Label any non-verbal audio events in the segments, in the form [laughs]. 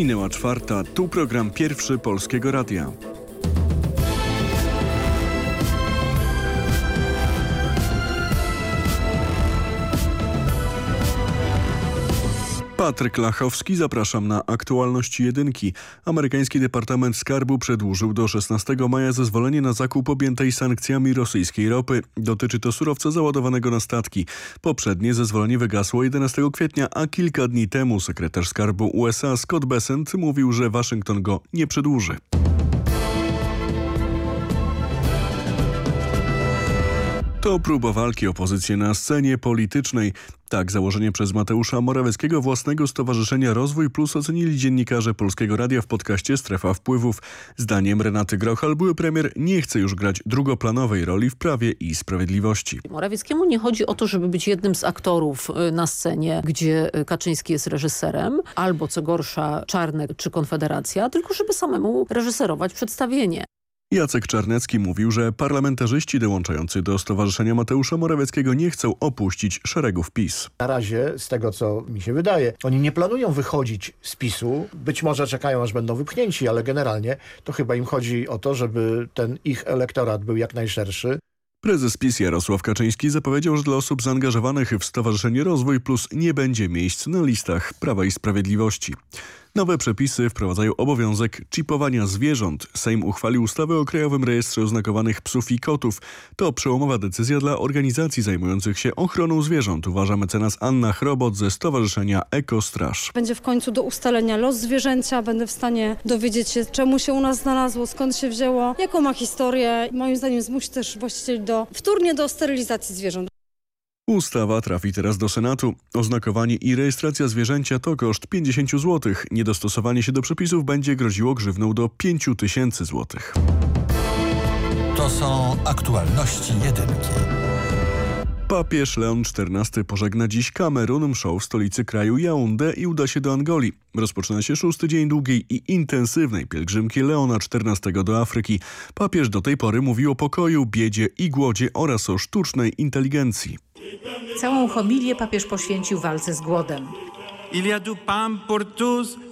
Minęła czwarta, tu program pierwszy Polskiego Radia. Patryk Lachowski, zapraszam na aktualności jedynki. Amerykański Departament Skarbu przedłużył do 16 maja zezwolenie na zakup objętej sankcjami rosyjskiej ropy. Dotyczy to surowca załadowanego na statki. Poprzednie zezwolenie wygasło 11 kwietnia, a kilka dni temu sekretarz Skarbu USA Scott Bessent mówił, że Waszyngton go nie przedłuży. To próba walki opozycji na scenie politycznej. Tak założenie przez Mateusza Morawieckiego własnego Stowarzyszenia Rozwój Plus ocenili dziennikarze Polskiego Radia w podcaście Strefa Wpływów. Zdaniem Renaty Grochal były premier nie chce już grać drugoplanowej roli w Prawie i Sprawiedliwości. Morawieckiemu nie chodzi o to, żeby być jednym z aktorów y, na scenie, gdzie y, Kaczyński jest reżyserem, albo co gorsza Czarnek czy Konfederacja, tylko żeby samemu reżyserować przedstawienie. Jacek Czarnecki mówił, że parlamentarzyści dołączający do Stowarzyszenia Mateusza Morawieckiego nie chcą opuścić szeregów PiS. Na razie, z tego co mi się wydaje, oni nie planują wychodzić z PiSu. Być może czekają, aż będą wypchnięci, ale generalnie to chyba im chodzi o to, żeby ten ich elektorat był jak najszerszy. Prezes PiS Jarosław Kaczyński zapowiedział, że dla osób zaangażowanych w Stowarzyszenie Rozwój Plus nie będzie miejsc na listach Prawa i Sprawiedliwości. Nowe przepisy wprowadzają obowiązek chipowania zwierząt. Sejm uchwalił ustawę o Krajowym Rejestrze Oznakowanych Psów i Kotów. To przełomowa decyzja dla organizacji zajmujących się ochroną zwierząt, uważa mecenas Anna Chrobot ze Stowarzyszenia Ekostraż. Będzie w końcu do ustalenia los zwierzęcia, będę w stanie dowiedzieć się, czemu się u nas znalazło, skąd się wzięło, jaką ma historię. Moim zdaniem zmusi też właścicieli do wtórnie do sterylizacji zwierząt. Ustawa trafi teraz do Senatu. Oznakowanie i rejestracja zwierzęcia to koszt 50 zł. Niedostosowanie się do przepisów będzie groziło grzywną do 5 tysięcy złotych. To są aktualności jedynki. Papież Leon XIV pożegna dziś Kamerun mszą w stolicy kraju Yaounde i uda się do Angolii. Rozpoczyna się szósty dzień długiej i intensywnej pielgrzymki Leona XIV do Afryki. Papież do tej pory mówił o pokoju, biedzie i głodzie oraz o sztucznej inteligencji. Całą homilię papież poświęcił walce z głodem.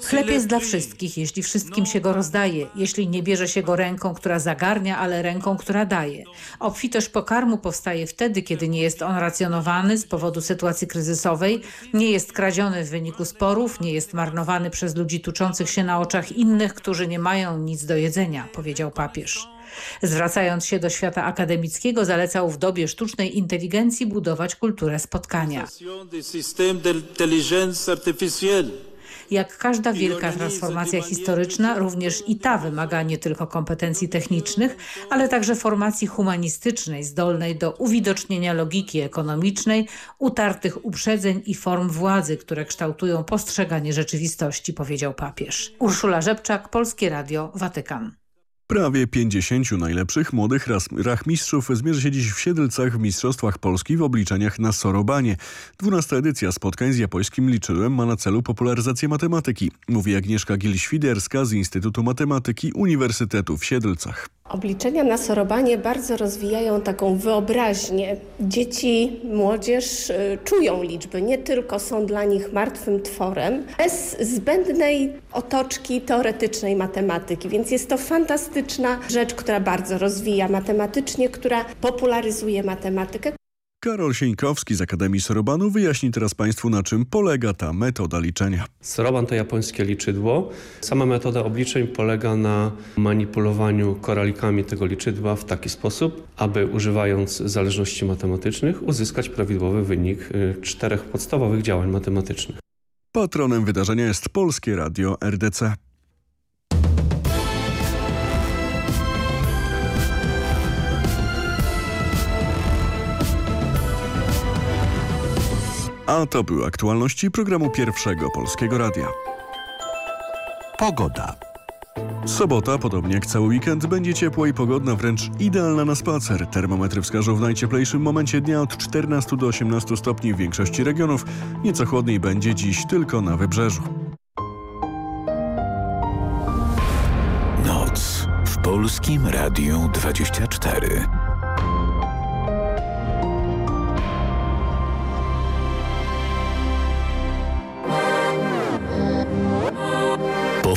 Chleb jest dla wszystkich, jeśli wszystkim się go rozdaje, jeśli nie bierze się go ręką, która zagarnia, ale ręką, która daje. Obfitość pokarmu powstaje wtedy, kiedy nie jest on racjonowany z powodu sytuacji kryzysowej, nie jest kradziony w wyniku sporów, nie jest marnowany przez ludzi tuczących się na oczach innych, którzy nie mają nic do jedzenia, powiedział papież. Zwracając się do świata akademickiego, zalecał w dobie sztucznej inteligencji budować kulturę spotkania. Jak każda wielka transformacja historyczna, również i ta wymaga nie tylko kompetencji technicznych, ale także formacji humanistycznej, zdolnej do uwidocznienia logiki ekonomicznej, utartych uprzedzeń i form władzy, które kształtują postrzeganie rzeczywistości, powiedział papież. Urszula Rzepczak, Polskie Radio, Watykan. Prawie 50 najlepszych młodych rachmistrzów zmierzy się dziś w Siedlcach w Mistrzostwach Polski w obliczeniach na Sorobanie. 12 edycja spotkań z japońskim liczyłem ma na celu popularyzację matematyki, mówi Agnieszka Gil-Świderska z Instytutu Matematyki Uniwersytetu w Siedlcach. Obliczenia na sorobanie bardzo rozwijają taką wyobraźnię. Dzieci, młodzież y, czują liczby, nie tylko są dla nich martwym tworem, bez zbędnej otoczki teoretycznej matematyki. Więc jest to fantastyczna rzecz, która bardzo rozwija matematycznie, która popularyzuje matematykę. Karol Sieńkowski z Akademii Sorobanu wyjaśni teraz Państwu, na czym polega ta metoda liczenia. Soroban to japońskie liczydło. Sama metoda obliczeń polega na manipulowaniu koralikami tego liczydła w taki sposób, aby używając zależności matematycznych uzyskać prawidłowy wynik y, czterech podstawowych działań matematycznych. Patronem wydarzenia jest Polskie Radio RDC. A to były aktualności programu Pierwszego Polskiego Radia. Pogoda. Sobota, podobnie jak cały weekend, będzie ciepła i pogodna, wręcz idealna na spacer. Termometry wskażą w najcieplejszym momencie dnia od 14 do 18 stopni w większości regionów. Nieco chłodniej będzie dziś tylko na wybrzeżu. Noc w Polskim Radiu 24.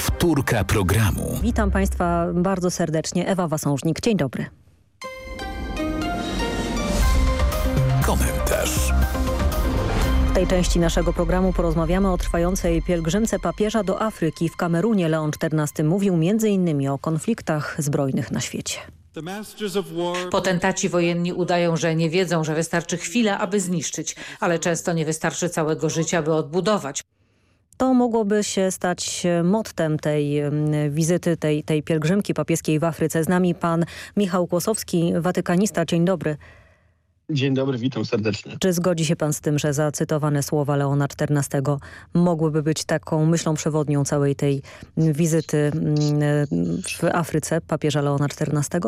Bohaterka programu. Witam Państwa bardzo serdecznie. Ewa Wasążnik. Dzień dobry. Komentarz. W tej części naszego programu porozmawiamy o trwającej pielgrzymce papieża do Afryki. W Kamerunie Leon XIV mówił m.in. o konfliktach zbrojnych na świecie. Potentaci wojenni udają, że nie wiedzą, że wystarczy chwila, aby zniszczyć, ale często nie wystarczy całego życia, by odbudować. To mogłoby się stać mottem tej wizyty, tej, tej pielgrzymki papieskiej w Afryce. Z nami pan Michał Kłosowski, watykanista. Dzień dobry. Dzień dobry, witam serdecznie. Czy zgodzi się pan z tym, że zacytowane słowa Leona XIV mogłyby być taką myślą przewodnią całej tej wizyty mm, w Afryce papieża Leona XIV?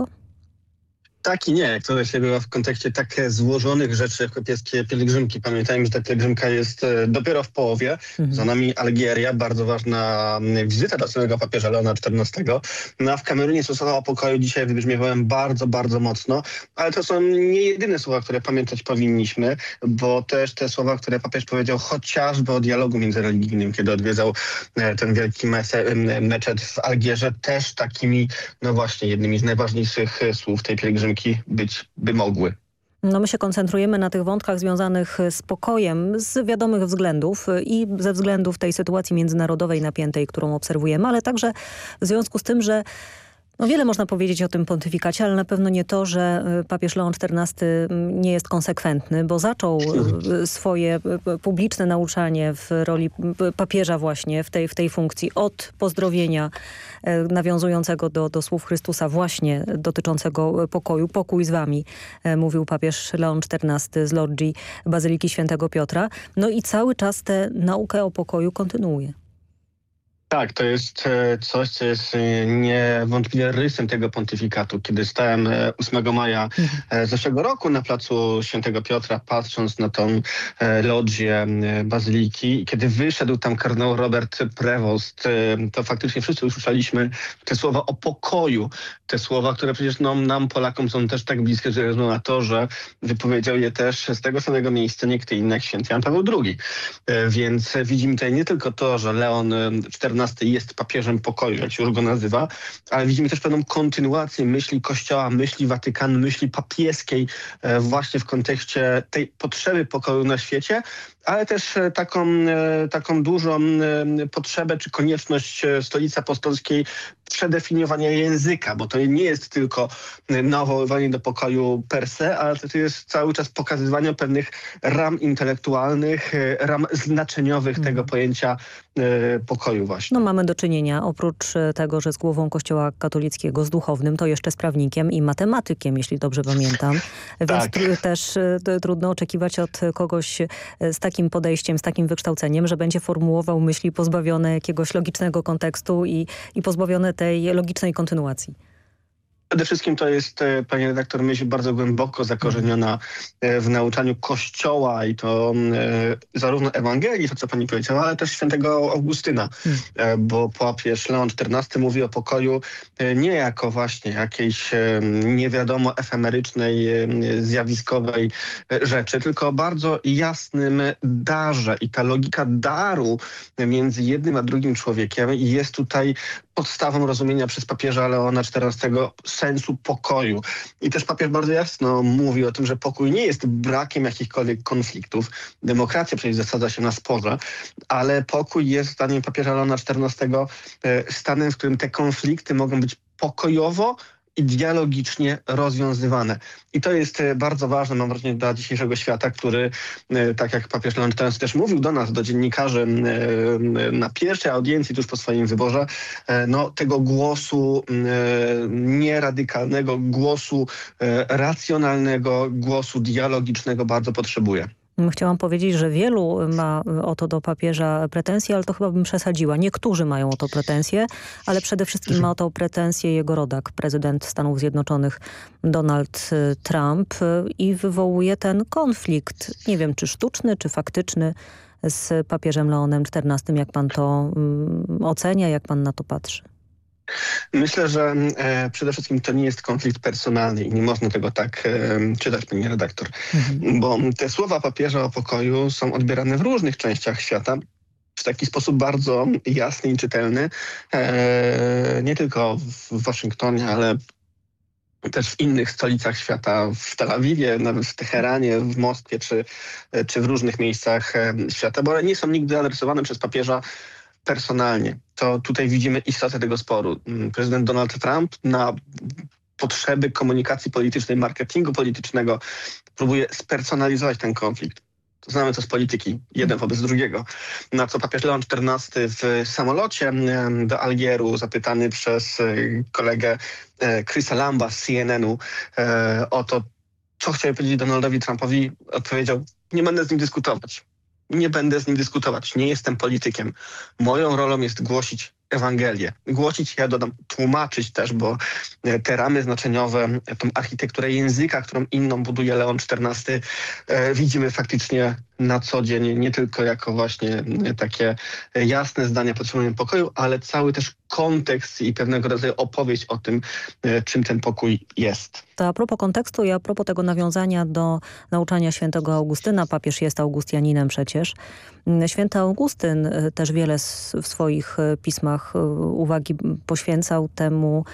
Tak i nie, jak to się bywa w kontekście tak złożonych rzeczy jak papieskie pielgrzymki. Pamiętajmy, że ta pielgrzymka jest e, dopiero w połowie. Mhm. Za nami Algieria, bardzo ważna m, wizyta dla samego papieża Leona XIV. No a w Kamerunie słowa o pokoju dzisiaj wybrzmiewałem bardzo, bardzo mocno, ale to są nie jedyne słowa, które pamiętać powinniśmy, bo też te słowa, które papież powiedział chociażby o dialogu międzyreligijnym, kiedy odwiedzał e, ten wielki meczet w Algierze, też takimi, no właśnie, jednymi z najważniejszych e, słów tej pielgrzymki być by mogły. No my się koncentrujemy na tych wątkach związanych z pokojem z wiadomych względów i ze względów tej sytuacji międzynarodowej napiętej, którą obserwujemy, ale także w związku z tym, że no wiele można powiedzieć o tym pontyfikacie, ale na pewno nie to, że y, papież Leon XIV nie jest konsekwentny, bo zaczął y, swoje y, publiczne nauczanie w roli papieża właśnie w tej, w tej funkcji od pozdrowienia nawiązującego do, do słów Chrystusa właśnie dotyczącego pokoju. Pokój z wami, mówił papież Leon XIV z logii Bazyliki Świętego Piotra. No i cały czas tę naukę o pokoju kontynuuje. Tak, to jest e, coś, co jest e, niewątpliwie rysem tego pontyfikatu. Kiedy stałem e, 8 maja e, zeszłego roku na placu Świętego Piotra, patrząc na tą lodzię bazyliki, kiedy wyszedł tam kardynał Robert Prevost, to faktycznie wszyscy usłyszeliśmy te słowa o pokoju. Te słowa, które przecież no, nam, Polakom, są też tak bliskie, że względu na to, że wypowiedział je też z tego samego miejsca nie inny jak święty Jan Paweł II. Więc widzimy tutaj nie tylko to, że Leon e, Jest papieżem pokoju, jak się już go nazywa, ale widzimy też pewną kontynuację myśli Kościoła, myśli Watykanu, myśli papieskiej e, właśnie w kontekście tej potrzeby pokoju na świecie, ale też e, taką, e, taką dużą e, potrzebę czy konieczność Stolicy Apostolskiej przedefiniowania języka, bo to nie jest tylko nawoływanie do pokoju per se, ale to jest cały czas pokazywanie pewnych ram intelektualnych, ram znaczeniowych tego pojęcia pokoju właśnie. No mamy do czynienia oprócz tego, że z głową Kościoła katolickiego, z duchownym, to jeszcze z prawnikiem i matematykiem, jeśli dobrze pamiętam. [laughs] Więc Tak. też trudno oczekiwać od kogoś z takim podejściem, z takim wykształceniem, że będzie formułował myśli pozbawione jakiegoś logicznego kontekstu i, i pozbawione tej logicznej kontynuacji. Przede wszystkim to jest, e, panie redaktor, myśl bardzo głęboko zakorzeniona e, w nauczaniu Kościoła i to e, zarówno Ewangelii, to co pani powiedziała, ale też świętego Augustyna, e, bo papież Leon XIV mówi o pokoju nie jako właśnie jakiejś nie wiadomo efemerycznej, zjawiskowej rzeczy, tylko o bardzo jasnym darze. I ta logika daru między jednym a drugim człowiekiem jest tutaj podstawą rozumienia przez papieża Leona XIV sensu pokoju. I też papież bardzo jasno mówi o tym, że pokój nie jest brakiem jakichkolwiek konfliktów. Demokracja przecież zasadza się na sporze, ale pokój jest zdaniem papieża Leona XIV e, stanem, w którym te konflikty mogą być pokojowo i dialogicznie rozwiązywane. I to jest e, bardzo ważne, mam wrażenie, dla dzisiejszego świata, który, e, tak jak papież Leon XIV też mówił do nas, do dziennikarzy e, na pierwszej audiencji tuż po swoim wyborze, no, tego głosu nieradykalnego, głosu racjonalnego, głosu dialogicznego bardzo potrzebuje. Chciałam powiedzieć, że wielu ma o to do papieża pretensje, ale to chyba bym przesadziła. Niektórzy mają o to pretensje, ale przede wszystkim ma o to pretensje jego rodak, prezydent Stanów Zjednoczonych Donald y, Trump y, i wywołuje ten konflikt, nie wiem czy sztuczny, czy faktyczny z papieżem Leonem XIV. Jak pan to mm, ocenia, jak pan na to patrzy? Myślę, że e, przede wszystkim to nie jest konflikt personalny i nie można tego tak e, czytać, panie redaktor, bo te słowa papieża o pokoju są odbierane w różnych częściach świata w taki sposób bardzo jasny i czytelny, e, nie tylko w Waszyngtonie, ale też w innych stolicach świata, w Tel Awiwie, nawet w Teheranie, w Moskwie czy, czy w różnych miejscach e, świata, bo one nie są nigdy adresowane przez papieża personalnie. To tutaj widzimy istotę tego sporu. Mm, Prezydent Donald Trump na potrzeby komunikacji politycznej, marketingu politycznego próbuje spersonalizować ten konflikt. Znamy to z polityki, jeden wobec drugiego. Na co papież Leon XIV w samolocie do Algieru, zapytany przez e, kolegę e, Chrisa Lamba z CNN-u e, o to, co chciał powiedzieć Donaldowi Trumpowi, odpowiedział, nie będę z nim dyskutować. Nie będę z nim dyskutować. Nie jestem politykiem. Moją rolą jest głosić Ewangelię. Głosić, ja dodam, tłumaczyć też, bo e, te ramy znaczeniowe, e, tą architekturę języka, którą inną buduje Leon XIV, e, widzimy faktycznie na co dzień, nie tylko jako właśnie e, takie e, jasne zdania potrzebujemy pokoju, ale cały też kontekst i pewnego rodzaju opowieść o tym, e, czym ten pokój jest. To a propos kontekstu i a propos tego nawiązania do nauczania świętego Augustyna, papież jest Augustianinem przecież. Mm, Święty Augustyn też wiele w swoich pismach uwagi poświęcał temu,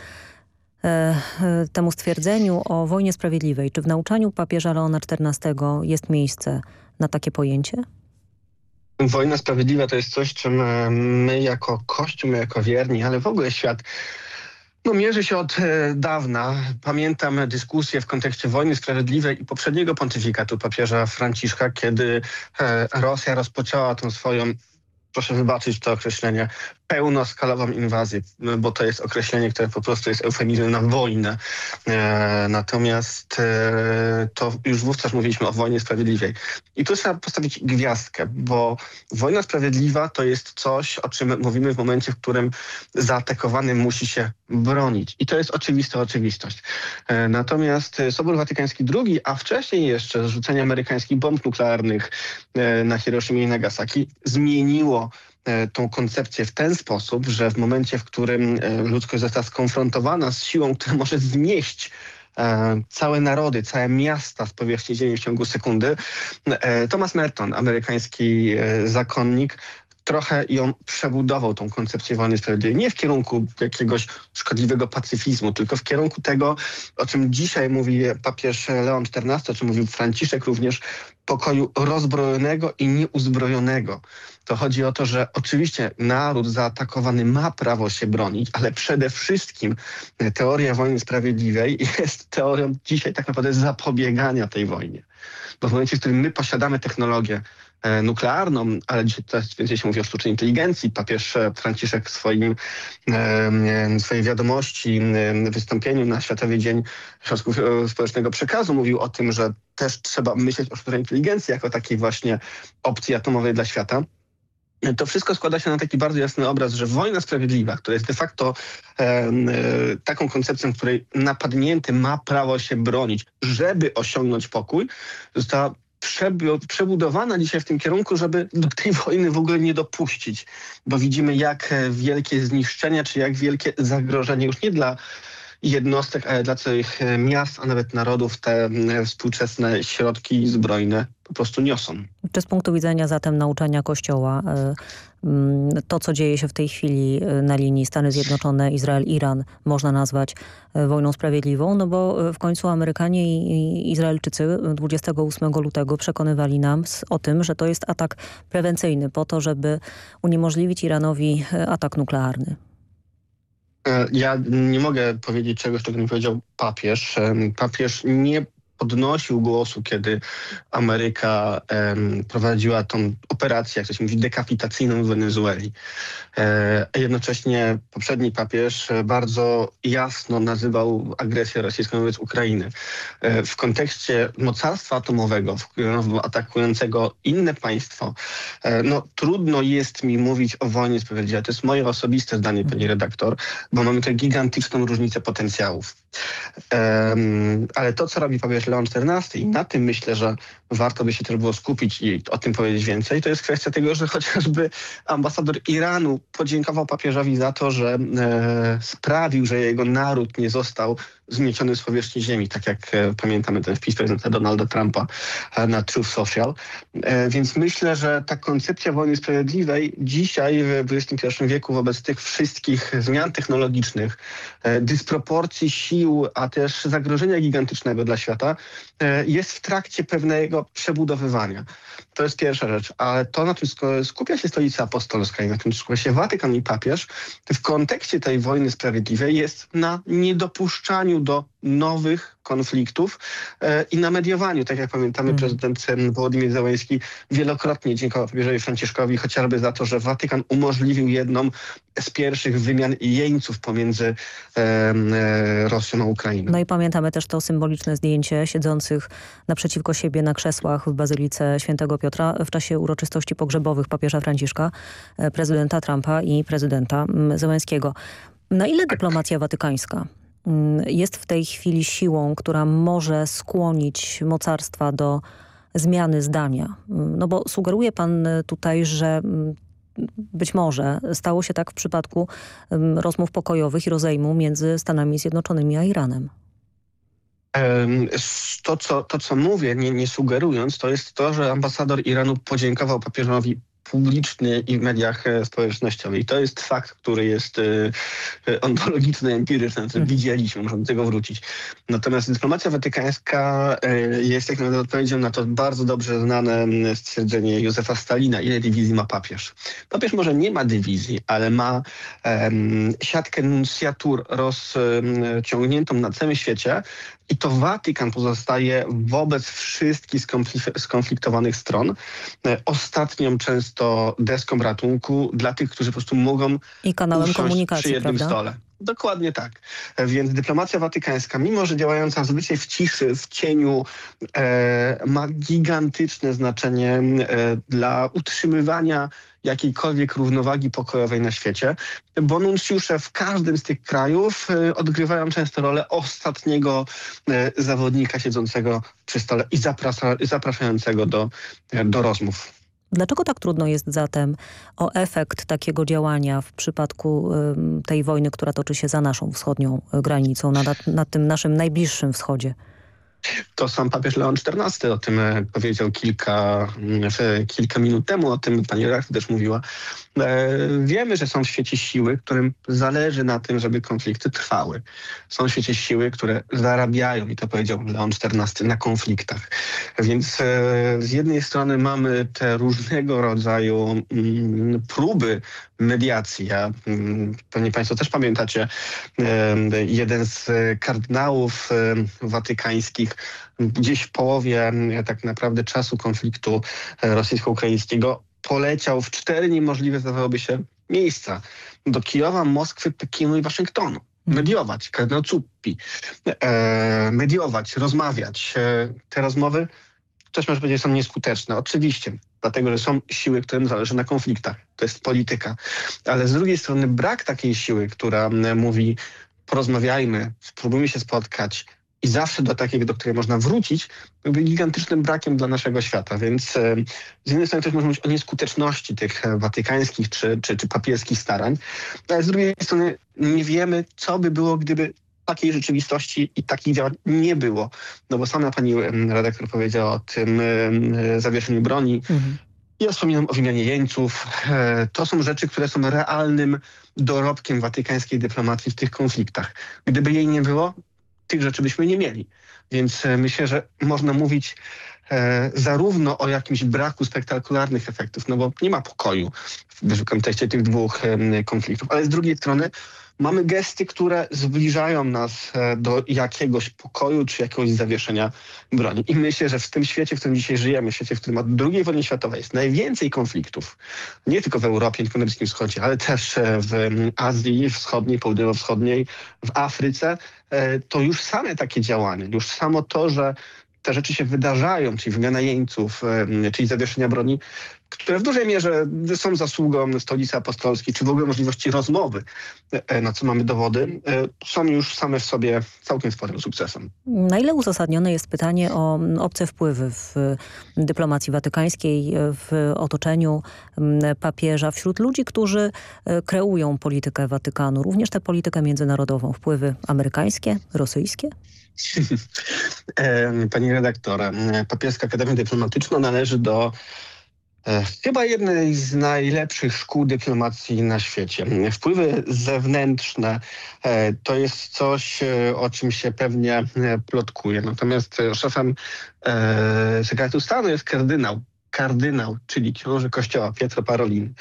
temu stwierdzeniu o wojnie sprawiedliwej. Czy w nauczaniu papieża Leona XIV jest miejsce na takie pojęcie? Wojna sprawiedliwa to jest coś, czym e, my jako Kościół, my jako wierni, ale w ogóle świat no, mierzy się od e, dawna. Pamiętam dyskusję w kontekście wojny sprawiedliwej i poprzedniego pontyfikatu papieża Franciszka, kiedy e, Rosja rozpoczęła tą swoją, proszę wybaczyć to określenie, pełnoskalową inwazję, bo to jest określenie, które po prostu jest eufemizmem na wojnę. E, natomiast e, to już wówczas mówiliśmy o wojnie sprawiedliwej. I tu trzeba postawić gwiazdkę, bo wojna sprawiedliwa to jest coś, o czym mówimy w momencie, w którym zaatakowany musi się bronić. I to jest oczywista oczywistość. E, Natomiast Sobór Watykański II, a wcześniej jeszcze zrzucenie amerykańskich bomb nuklearnych e, na Hiroshima i Nagasaki zmieniło tą koncepcję w ten sposób, że w momencie, w którym e, ludzkość została skonfrontowana z siłą, która może zmieść e, całe narody, całe miasta z powierzchni Ziemi w ciągu sekundy, e, Thomas Merton, amerykański e, zakonnik, trochę ją przebudował, tą koncepcję wojny sprawiedliwej. Nie w kierunku jakiegoś szkodliwego pacyfizmu, tylko w kierunku tego, o czym dzisiaj mówi papież Leon XIV, o czym mówił Franciszek również, pokoju rozbrojonego i nieuzbrojonego. To chodzi o to, że oczywiście naród zaatakowany ma prawo się bronić, ale przede wszystkim teoria wojny sprawiedliwej [laughs] jest teorią dzisiaj tak naprawdę zapobiegania tej wojnie. Bo w momencie, w którym my posiadamy technologię e, nuklearną, ale dzisiaj coraz więcej się mówi o sztucznej inteligencji. Papież e, Franciszek w swoim, e, swojej wiadomości, e, wystąpieniu na Światowy Dzień Środków e, Społecznego Przekazu mówił o tym, że też trzeba myśleć o sztucznej inteligencji jako takiej właśnie opcji atomowej dla świata. To wszystko składa się na taki bardzo jasny obraz, że wojna sprawiedliwa, która jest de facto e, taką koncepcją, w której napadnięty ma prawo się bronić, żeby osiągnąć pokój, została przebu- przebudowana dzisiaj w tym kierunku, żeby do tej wojny w ogóle nie dopuścić. Bo widzimy, jak e, wielkie zniszczenia, czy jak wielkie zagrożenie już nie dla jednostek, ale dla całych e, miast, a nawet narodów te współczesne środki zbrojne po prostu niosą. Czy z punktu widzenia zatem nauczania Kościoła mm, to, co dzieje się w tej chwili y, na linii Stany Zjednoczone, Izrael, Iran można nazwać wojną sprawiedliwą? No bo w końcu Amerykanie i Izraelczycy 28 lutego przekonywali nam o tym, że to jest atak prewencyjny po to, żeby uniemożliwić Iranowi atak nuklearny. E, Ja nie mogę powiedzieć czegoś, czego nie powiedział papież. Papież nie podnosił głosu, kiedy Ameryka prowadziła tą operację, jak to się mówi, dekapitacyjną w Wenezueli. E, jednocześnie poprzedni papież bardzo jasno nazywał agresję rosyjską wobec Ukrainy. E, w kontekście mocarstwa atomowego, atakującego inne państwo, e, no trudno jest mi mówić o wojnie sprawiedliwej. To jest moje osobiste zdanie, pani redaktor, bo mamy tutaj gigantyczną różnicę potencjałów. Ale to, co robi papież Leon XIV i na tym myślę, że warto by się też było skupić i o tym powiedzieć więcej, to jest kwestia tego, że chociażby ambasador Iranu podziękował papieżowi za to, że e, sprawił, że jego naród nie został zmieciony z powierzchni ziemi, tak jak e, pamiętamy ten wpis prezydenta Donalda Trumpa e, na Truth Social. E, więc myślę, że ta koncepcja wojny sprawiedliwej dzisiaj w XXI wieku wobec tych wszystkich zmian technologicznych, dysproporcji sił, a też zagrożenia gigantycznego dla świata, jest w trakcie pewnego przebudowywania. To jest pierwsza rzecz, ale to, na czym skupia się stolica apostolska i na czym skupia się Watykan i papież, w kontekście tej wojny sprawiedliwej jest na niedopuszczaniu do nowych konfliktów e, i na mediowaniu. Tak jak pamiętamy, prezydent em, Wołodymyr Zełenski wielokrotnie dziękował papieżowi Franciszkowi chociażby za to, że Watykan umożliwił jedną z pierwszych wymian jeńców pomiędzy e, Rosją a Ukrainą. No i pamiętamy też to symboliczne zdjęcie siedzących naprzeciwko siebie na krzesłach w Bazylice Świętego Piotra w czasie uroczystości pogrzebowych papieża Franciszka, e, prezydenta Trumpa i prezydenta mm, Zełenskiego. Na ile dyplomacja watykańska jest w tej chwili siłą, która może skłonić mocarstwa do zmiany zdania? Mm, No bo sugeruje pan e, tutaj, że mm, być może stało się tak w przypadku rozmów pokojowych i rozejmu między Stanami Zjednoczonymi a Iranem. To co, to, co mówię, nie, nie sugerując, to jest to, że ambasador Iranu podziękował papieżowi publicznie i w mediach e, społecznościowych. I to jest fakt, który jest e, e, ontologiczny, empiryczny, który widzieliśmy, możemy do tego wrócić. Natomiast dyplomacja watykańska jest jak naprawdę odpowiedzią na to bardzo dobrze znane stwierdzenie Józefa Stalina, ile dywizji ma papież. Papież może nie ma dywizji, ale ma em, siatkę nuncjatur rozciągniętą na całym świecie i to Watykan pozostaje wobec wszystkich skonflik- skonfliktowanych stron e, ostatnią często deską ratunku dla tych, którzy po prostu mogą I kanałem komunikacji, przy jednym prawda? stole. Dokładnie tak. E, Więc dyplomacja watykańska, mimo że działająca zazwyczaj w ciszy, w cieniu, e, ma gigantyczne znaczenie e, dla utrzymywania jakiejkolwiek równowagi pokojowej na świecie, bo nuncjusze w każdym z tych krajów e, odgrywają często rolę ostatniego e, zawodnika siedzącego przy stole i zaprasza, zapraszającego do, e, do rozmów. Dlaczego tak trudno jest zatem o efekt takiego działania w przypadku tej wojny, która toczy się za naszą wschodnią y, granicą, na, na tym naszym najbliższym wschodzie? To sam papież Leon XIV o tym e, powiedział kilka, mm, kilka minut temu, o tym pani redaktor też mówiła. E, Wiemy, że są w świecie siły, którym zależy na tym, żeby konflikty trwały. Są w świecie siły, które zarabiają, i to powiedział Leon XIV, na konfliktach. Więc e, z jednej strony mamy te różnego rodzaju mm, próby mediacji. Ja, mm, pewnie państwo też pamiętacie, e, jeden z kardynałów watykańskich gdzieś w połowie tak naprawdę czasu konfliktu rosyjsko-ukraińskiego poleciał w cztery niemożliwe, zdawałoby się, miejsca. Do Kijowa, Moskwy, Pekinu i Waszyngtonu. Mediować, kardynał Cuppi. E, mediować, rozmawiać. E, te rozmowy, ktoś może powiedzieć, są nieskuteczne. Oczywiście, dlatego, że są siły, którym zależy na konfliktach. To jest polityka. Ale z drugiej strony brak takiej siły, która mówi porozmawiajmy, spróbujmy się spotkać, i zawsze do takiej, do której można wrócić, byłby gigantycznym brakiem dla naszego świata. Więc e, z jednej strony też można mówić o nieskuteczności tych e, watykańskich czy, czy, czy papieskich starań, ale z drugiej strony nie wiemy, co by było, gdyby takiej rzeczywistości i takich działań nie było. No bo sama pani redaktor powiedziała o tym zawieszeniu broni. Ja wspominam o wymianie jeńców. E, To są rzeczy, które są realnym dorobkiem watykańskiej dyplomacji w tych konfliktach. Gdyby jej nie było, tych rzeczy byśmy nie mieli. Więc e, myślę, że można mówić e, zarówno o jakimś braku spektakularnych efektów, no bo nie ma pokoju w, kontekście tych dwóch em, konfliktów, ale z drugiej strony mamy gesty, które zbliżają nas e, do jakiegoś pokoju czy jakiegoś zawieszenia broni. I myślę, że w tym świecie, w którym dzisiaj żyjemy, w świecie, w którym od II wojny światowej jest najwięcej konfliktów, nie tylko w Europie, nie tylko na Bliskim Wschodzie, ale też e, w Azji Wschodniej, Południowo-Wschodniej, w Afryce, e, to już same takie działania, już samo to, że te rzeczy się wydarzają, czyli wymiana jeńców, czyli zawieszenia broni, które w dużej mierze są zasługą stolicy apostolskiej, czy w ogóle możliwości rozmowy, e, na co mamy dowody, e, są już same w sobie całkiem sporym sukcesem. Na ile uzasadnione jest pytanie o obce wpływy w dyplomacji watykańskiej, w otoczeniu papieża, wśród ludzi, którzy e, kreują politykę Watykanu, również tę politykę międzynarodową, wpływy amerykańskie, rosyjskie? [laughs] E, pani redaktor, e, Papieska Akademia Dyplomatyczna należy do e, chyba jednej z najlepszych szkół dyplomacji na świecie. Wpływy zewnętrzne to jest coś, o czym się pewnie plotkuje. Natomiast szefem sekretu stanu jest kardynał kardynał, czyli książę kościoła Pietro Parolin.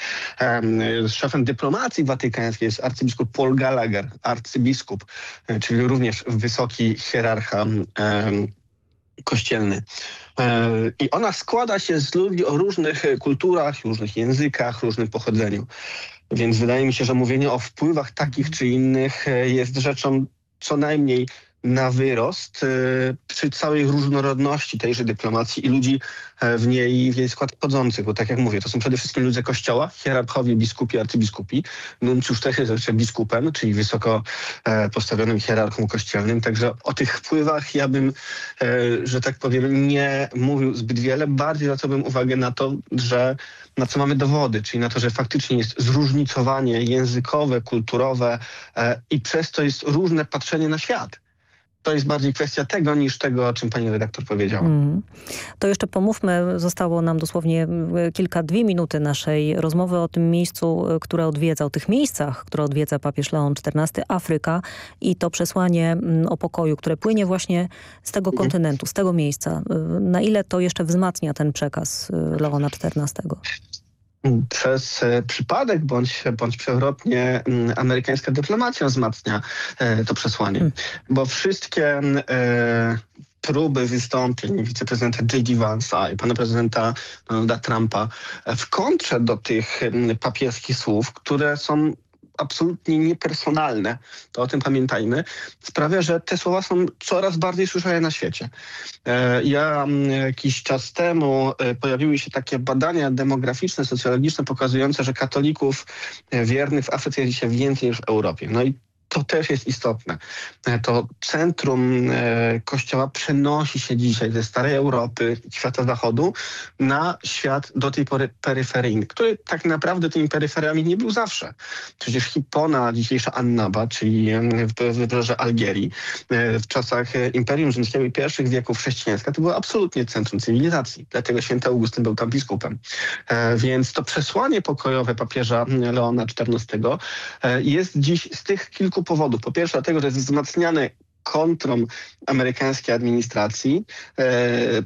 Szefem dyplomacji watykańskiej jest arcybiskup Paul Gallagher, arcybiskup, e, czyli również wysoki hierarcha kościelny. E, I ona składa się z ludzi o różnych kulturach, różnych językach, różnym pochodzeniu. Więc wydaje mi się, że mówienie o wpływach takich czy innych e, jest rzeczą co najmniej na wyrost przy całej różnorodności tejże dyplomacji i ludzi E, w niej, w jej skład wchodzących, bo tak jak mówię, to są przede wszystkim ludzie kościoła, hierarchowie, biskupi, arcybiskupi. Nuncjusz też jest jeszcze biskupem, czyli wysoko e, postawionym hierarchą kościelnym, także o tych wpływach ja bym, e, że tak powiem, nie mówił zbyt wiele. Bardziej zwracałbym uwagę na to, że na co mamy dowody, czyli na to, że faktycznie jest zróżnicowanie językowe, kulturowe i przez to jest różne patrzenie na świat to jest bardziej kwestia tego niż tego, o czym pani redaktor powiedziała. Mm. To jeszcze pomówmy, zostało nam dosłownie e, kilka, dwie minuty naszej rozmowy o tym miejscu, e, które odwiedza, o tych miejscach, które odwiedza papież Leon XIV, Afryka i to przesłanie o pokoju, które płynie właśnie z tego mhm. kontynentu, z tego miejsca. E, na ile to jeszcze wzmacnia ten przekaz Leona XIV? Przez e, przypadek bądź, bądź przewrotnie amerykańska dyplomacja wzmacnia e, to przesłanie. Hmm. Bo wszystkie e, próby wystąpień wiceprezydenta J.D. Vance'a i pana prezydenta Donalda Trumpa w kontrze do tych papieskich słów, które są absolutnie niepersonalne, to o tym pamiętajmy, sprawia, że te słowa są coraz bardziej słyszane na świecie. E, ja mm, jakiś czas temu e, pojawiły się takie badania demograficzne, socjologiczne pokazujące, że katolików e, wiernych w Afryce jest dzisiaj więcej niż w Europie. No i to też jest istotne. E, to centrum e, Kościoła przenosi się dzisiaj ze starej Europy, świata zachodu na świat do tej pory peryferyjny, który tak naprawdę tymi peryferiami nie był zawsze. Przecież Hipona, dzisiejsza Annaba, czyli w wybrzeże Algierii, e, w czasach Imperium Rzymskiego i pierwszych wieków chrześcijaństwa, to było absolutnie centrum cywilizacji. Dlatego święty Augustyn był tam biskupem. Więc to przesłanie pokojowe papieża Leona XIV jest dziś z tych kilku kilku powodów. Po pierwsze dlatego, że jest wzmacniany kontrą amerykańskiej administracji, e,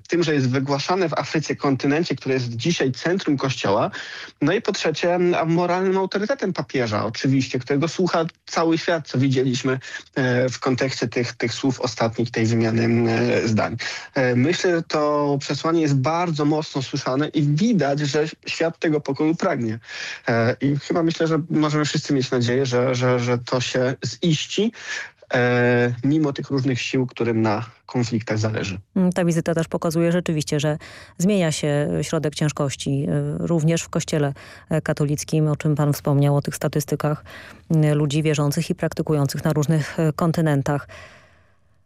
tym, że jest wygłaszane w Afryce kontynencie, który jest dzisiaj centrum kościoła, no i po trzecie moralnym autorytetem papieża oczywiście, którego słucha cały świat, co widzieliśmy e, w kontekście tych, tych słów ostatnich, tej wymiany e, zdań. Myślę, że to przesłanie jest bardzo mocno słyszane i widać, że świat tego pokoju pragnie. I chyba myślę, że możemy wszyscy mieć nadzieję, że, że, że to się ziści, mimo tych różnych sił, którym na konfliktach zależy. Mm, ta wizyta też pokazuje rzeczywiście, że zmienia się środek ciężkości e, również w kościele e, katolickim, o czym pan wspomniał, o tych statystykach e, ludzi wierzących i praktykujących na różnych kontynentach.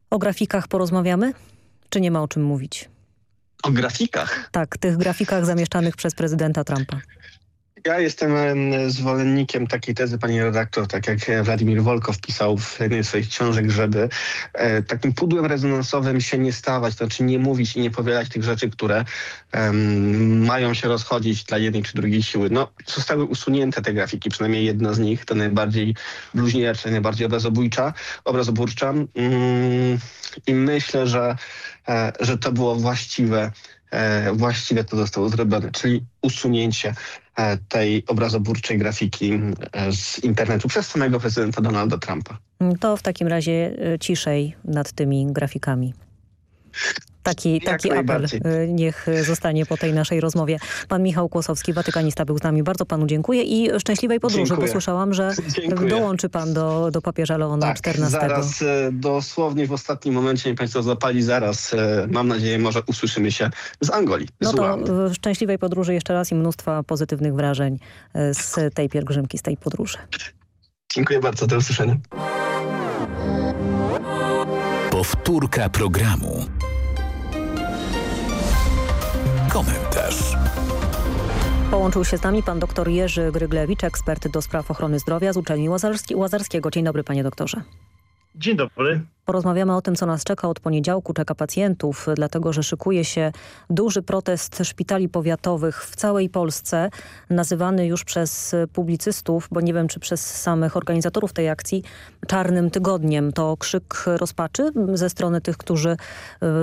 O grafikach porozmawiamy? Czy nie ma o czym mówić? O grafikach? Tak, tych grafikach zamieszczanych przez prezydenta Trumpa. Ja jestem zwolennikiem takiej tezy, pani redaktor, tak jak Władimir Wolkow pisał w jednej z swoich książek, żeby e, takim pudłem rezonansowym się nie stawać, to znaczy nie mówić i nie powielać tych rzeczy, które mają się rozchodzić dla jednej czy drugiej siły. No, zostały usunięte te grafiki, przynajmniej jedna z nich, to najbardziej bluźniercza, najbardziej obrazobójcza, obrazoburcza. Mm, I myślę, że, e, że to było właściwe właściwie to zostało zrobione, czyli usunięcie e, tej obrazoburczej grafiki e, z internetu przez samego prezydenta Donalda Trumpa. To w takim razie ciszej nad tymi grafikami. Taki, taki apel y, niech zostanie po tej naszej rozmowie. Pan Michał Kłosowski, watykanista, był z nami. Bardzo panu dziękuję i szczęśliwej podróży, Dziękuję. bo słyszałam, że Dziękuję. dołączy pan do, do papieża Leona Tak, XIV. zaraz, e, dosłownie w ostatnim momencie mnie Państwo zapali, zaraz, e, mam nadzieję, może usłyszymy się z Angolii, No z to Luandy. y, szczęśliwej podróży jeszcze raz i mnóstwa pozytywnych wrażeń z tej pielgrzymki, z tej podróży. Dziękuję bardzo, do usłyszenia. Powtórka programu. Komentarz. Połączył się z nami pan dr Jerzy Gryglewicz, ekspert do spraw ochrony zdrowia z uczelni Łazarski, Łazarskiego. Dzień dobry panie doktorze. Dzień dobry. Porozmawiamy o tym, co nas czeka od poniedziałku, czeka pacjentów, dlatego że szykuje się duży protest szpitali powiatowych w całej Polsce, nazywany już przez publicystów, bo nie wiem, czy przez samych organizatorów tej akcji, czarnym tygodniem. To krzyk rozpaczy ze strony tych, którzy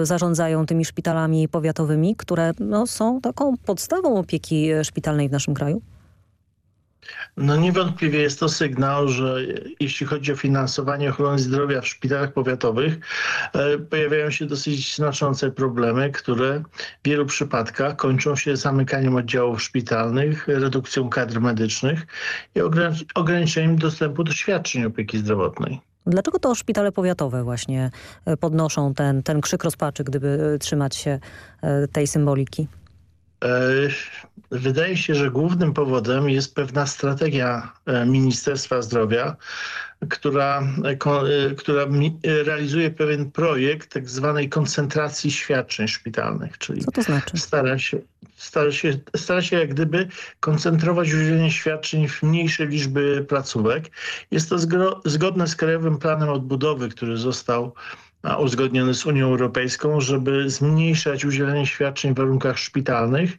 y, zarządzają tymi szpitalami powiatowymi, które no, są taką podstawą opieki szpitalnej w naszym kraju. No niewątpliwie jest to sygnał, że jeśli chodzi o finansowanie ochrony zdrowia w szpitalach powiatowych, e, pojawiają się dosyć znaczące problemy, które w wielu przypadkach kończą się zamykaniem oddziałów szpitalnych, redukcją kadr medycznych i ogranicz- ograniczeniem dostępu do świadczeń opieki zdrowotnej. Dlaczego to szpitale powiatowe właśnie y, podnoszą ten, ten krzyk rozpaczy, gdyby y, trzymać się tej symboliki? E, Wydaje się, że głównym powodem jest pewna strategia e, Ministerstwa Zdrowia, która, e, która realizuje pewien projekt tak zwanej koncentracji świadczeń szpitalnych, czyli Co to znaczy? stara się, stara się, stara się jak gdyby koncentrować udzielenie świadczeń w mniejszej liczby placówek. Jest to zgodne z Krajowym Planem Odbudowy, który został uzgodniony z Unią Europejską, żeby zmniejszać udzielenie świadczeń w warunkach szpitalnych,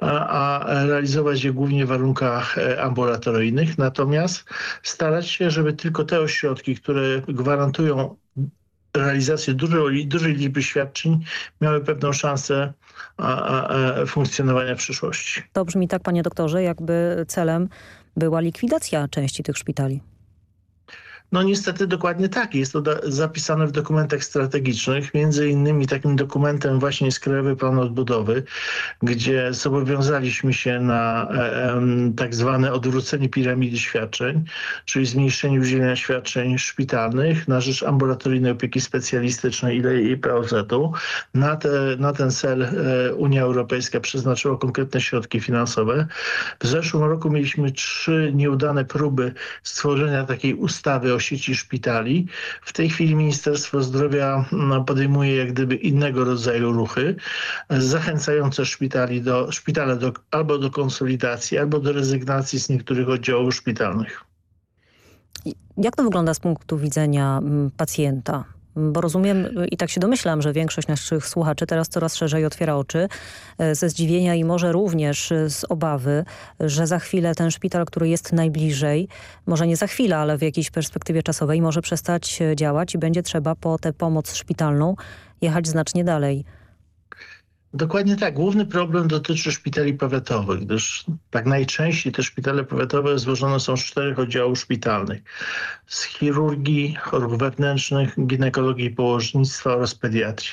a, a realizować je głównie w warunkach e, ambulatoryjnych. Natomiast starać się, żeby tylko te ośrodki, które gwarantują realizację dużej, dużej liczby świadczeń, miały pewną szansę a, a, a, funkcjonowania w przyszłości. To brzmi tak, panie doktorze, jakby celem była likwidacja części tych szpitali. No niestety dokładnie tak. Jest to zapisane w dokumentach strategicznych. Między innymi takim dokumentem właśnie jest Krajowy Plan Odbudowy, gdzie zobowiązaliśmy się na em, tak zwane odwrócenie piramidy świadczeń, czyli zmniejszenie udzielenia świadczeń szpitalnych na rzecz ambulatoryjnej opieki specjalistycznej i- i POZ-u. Na, te, na ten cel e, Unia Europejska przeznaczyła konkretne środki finansowe. W zeszłym roku mieliśmy trzy nieudane próby stworzenia takiej ustawy o sieci szpitali. W tej chwili Ministerstwo Zdrowia mm, podejmuje jak gdyby innego rodzaju ruchy, zachęcające szpitali do, szpitale do, albo do konsolidacji, albo do rezygnacji z niektórych oddziałów szpitalnych. Jak to wygląda z punktu widzenia mm, pacjenta? Bo rozumiem i tak się domyślam, że większość naszych słuchaczy teraz coraz szerzej otwiera oczy e, ze zdziwienia i może również y, z obawy, że za chwilę ten szpital, który jest najbliżej, może nie za chwilę, ale w jakiejś perspektywie czasowej może przestać e, działać i będzie trzeba po tę pomoc szpitalną jechać znacznie dalej. Dokładnie tak. Główny problem dotyczy szpitali powiatowych, gdyż tak najczęściej te szpitale powiatowe złożone są z czterech oddziałów szpitalnych. Z chirurgii, chorób wewnętrznych, ginekologii i położnictwa oraz pediatrii.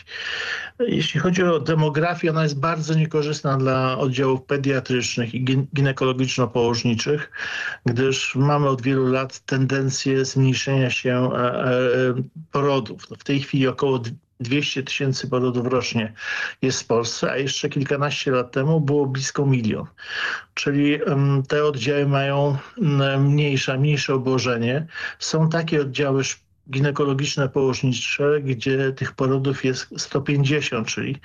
Jeśli chodzi o demografię, ona jest bardzo niekorzystna dla oddziałów pediatrycznych i gin- ginekologiczno-położniczych, gdyż mamy od wielu lat tendencję zmniejszenia się e, e, porodów. No w tej chwili około 200 tysięcy porodów rocznie jest w Polsce, a jeszcze kilkanaście lat temu było blisko milion. Czyli te oddziały mają mniejsze, mniejsze obłożenie. Są takie oddziały ginekologiczne położnicze, gdzie tych porodów jest 150, czyli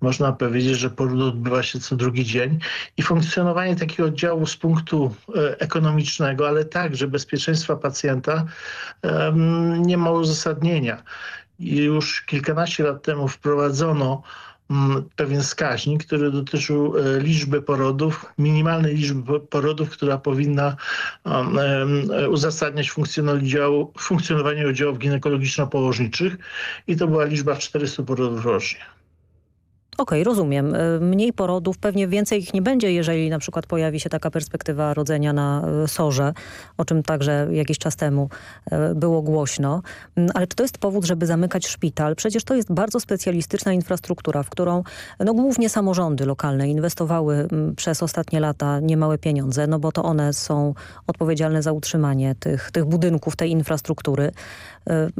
można powiedzieć, że poród odbywa się co drugi dzień i funkcjonowanie takiego oddziału z punktu e, ekonomicznego, ale także bezpieczeństwa pacjenta nie ma uzasadnienia. Już kilkanaście lat temu wprowadzono mm, pewien wskaźnik, który dotyczył e, liczby porodów, minimalnej liczby po- porodów, która powinna e, uzasadniać funkcjonowanie oddziałów ginekologiczno-położniczych i to była liczba 400 porodów rocznie. Okej, rozumiem. Y, Mniej porodów, pewnie więcej ich nie będzie, jeżeli na przykład pojawi się taka perspektywa rodzenia na y, Sorze, o czym także jakiś czas temu y, było głośno. Mm, Ale czy to jest powód, żeby zamykać szpital? Przecież to jest bardzo specjalistyczna infrastruktura, w którą no, głównie samorządy lokalne inwestowały mm, przez ostatnie lata niemałe pieniądze, no bo to one są odpowiedzialne za utrzymanie tych, tych budynków, tej infrastruktury.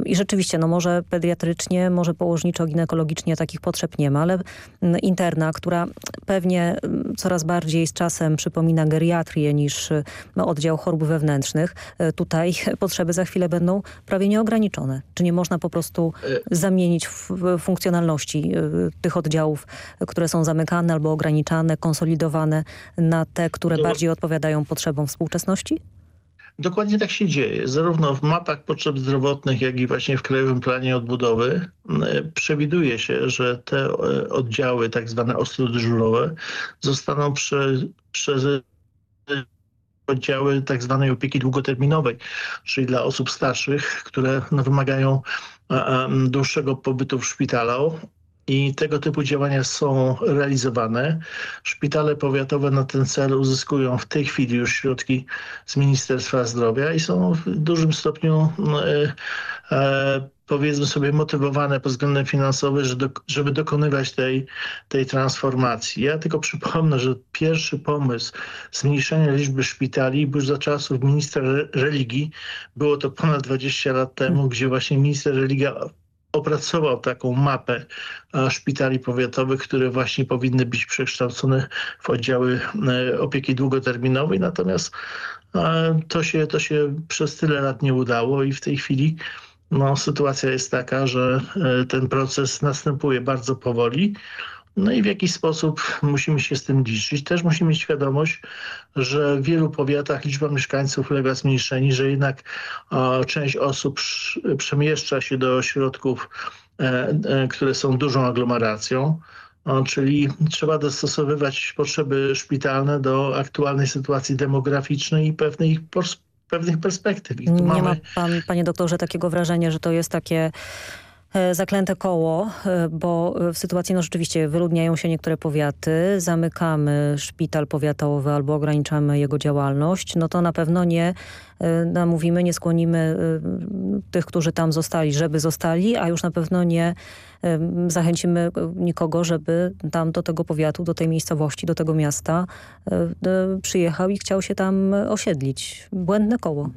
I rzeczywiście, no może pediatrycznie, może położniczo-ginekologicznie takich potrzeb nie ma, ale mm, interna, która pewnie mm, coraz bardziej z czasem przypomina geriatrię niż no, oddział chorób wewnętrznych, y, tutaj [laughs] potrzeby za chwilę będą prawie nieograniczone. Czy nie można po prostu zamienić f- w funkcjonalności y, tych oddziałów, które są zamykane albo ograniczane, konsolidowane na te, które bardziej odpowiadają potrzebom współczesności? Dokładnie tak się dzieje. Zarówno w mapach potrzeb zdrowotnych, jak i właśnie w Krajowym Planie Odbudowy m, przewiduje się, że te e, oddziały, tak zwane ostrodyżurowe, zostaną prze, przez oddziały tak zwanej opieki długoterminowej, czyli dla osób starszych, które no, wymagają e, e, dłuższego pobytu w szpitalu. I tego typu działania są realizowane. Szpitale powiatowe na ten cel uzyskują w tej chwili już środki z Ministerstwa Zdrowia i są w dużym stopniu e, e, powiedzmy sobie motywowane pod względem finansowym, żeby dokonywać tej, tej transformacji. Ja tylko przypomnę, że pierwszy pomysł zmniejszenia liczby szpitali był za czasów ministra re- religii. Było to ponad 20 lat temu, gdzie właśnie minister religia opracował taką mapę e, szpitali powiatowych, które właśnie powinny być przekształcone w oddziały e, opieki długoterminowej. Natomiast e, to się, to się przez tyle lat nie udało i w tej chwili no, sytuacja jest taka, że ten proces następuje bardzo powoli. No i w jakiś sposób musimy się z tym liczyć. Też musimy mieć świadomość, że w wielu powiatach liczba mieszkańców ulega zmniejszeniu, że jednak część osób sz- przemieszcza się do ośrodków, e, e, które są dużą aglomeracją. O, czyli trzeba dostosowywać potrzeby szpitalne do aktualnej sytuacji demograficznej i pewnych, pewnych perspektyw. I tu Nie mamy... ma pan, panie doktorze, takiego wrażenia, że to jest takie zaklęte koło, e, bo w sytuacji, no rzeczywiście, wyludniają się niektóre powiaty, zamykamy szpital powiatowy albo ograniczamy jego działalność, no to na pewno nie e, namówimy, nie skłonimy e, tych, którzy tam zostali, żeby zostali, a już na pewno nie e, zachęcimy e, nikogo, żeby tam do tego powiatu, do tej miejscowości, do tego miasta e, e, przyjechał i chciał się tam osiedlić. Błędne koło.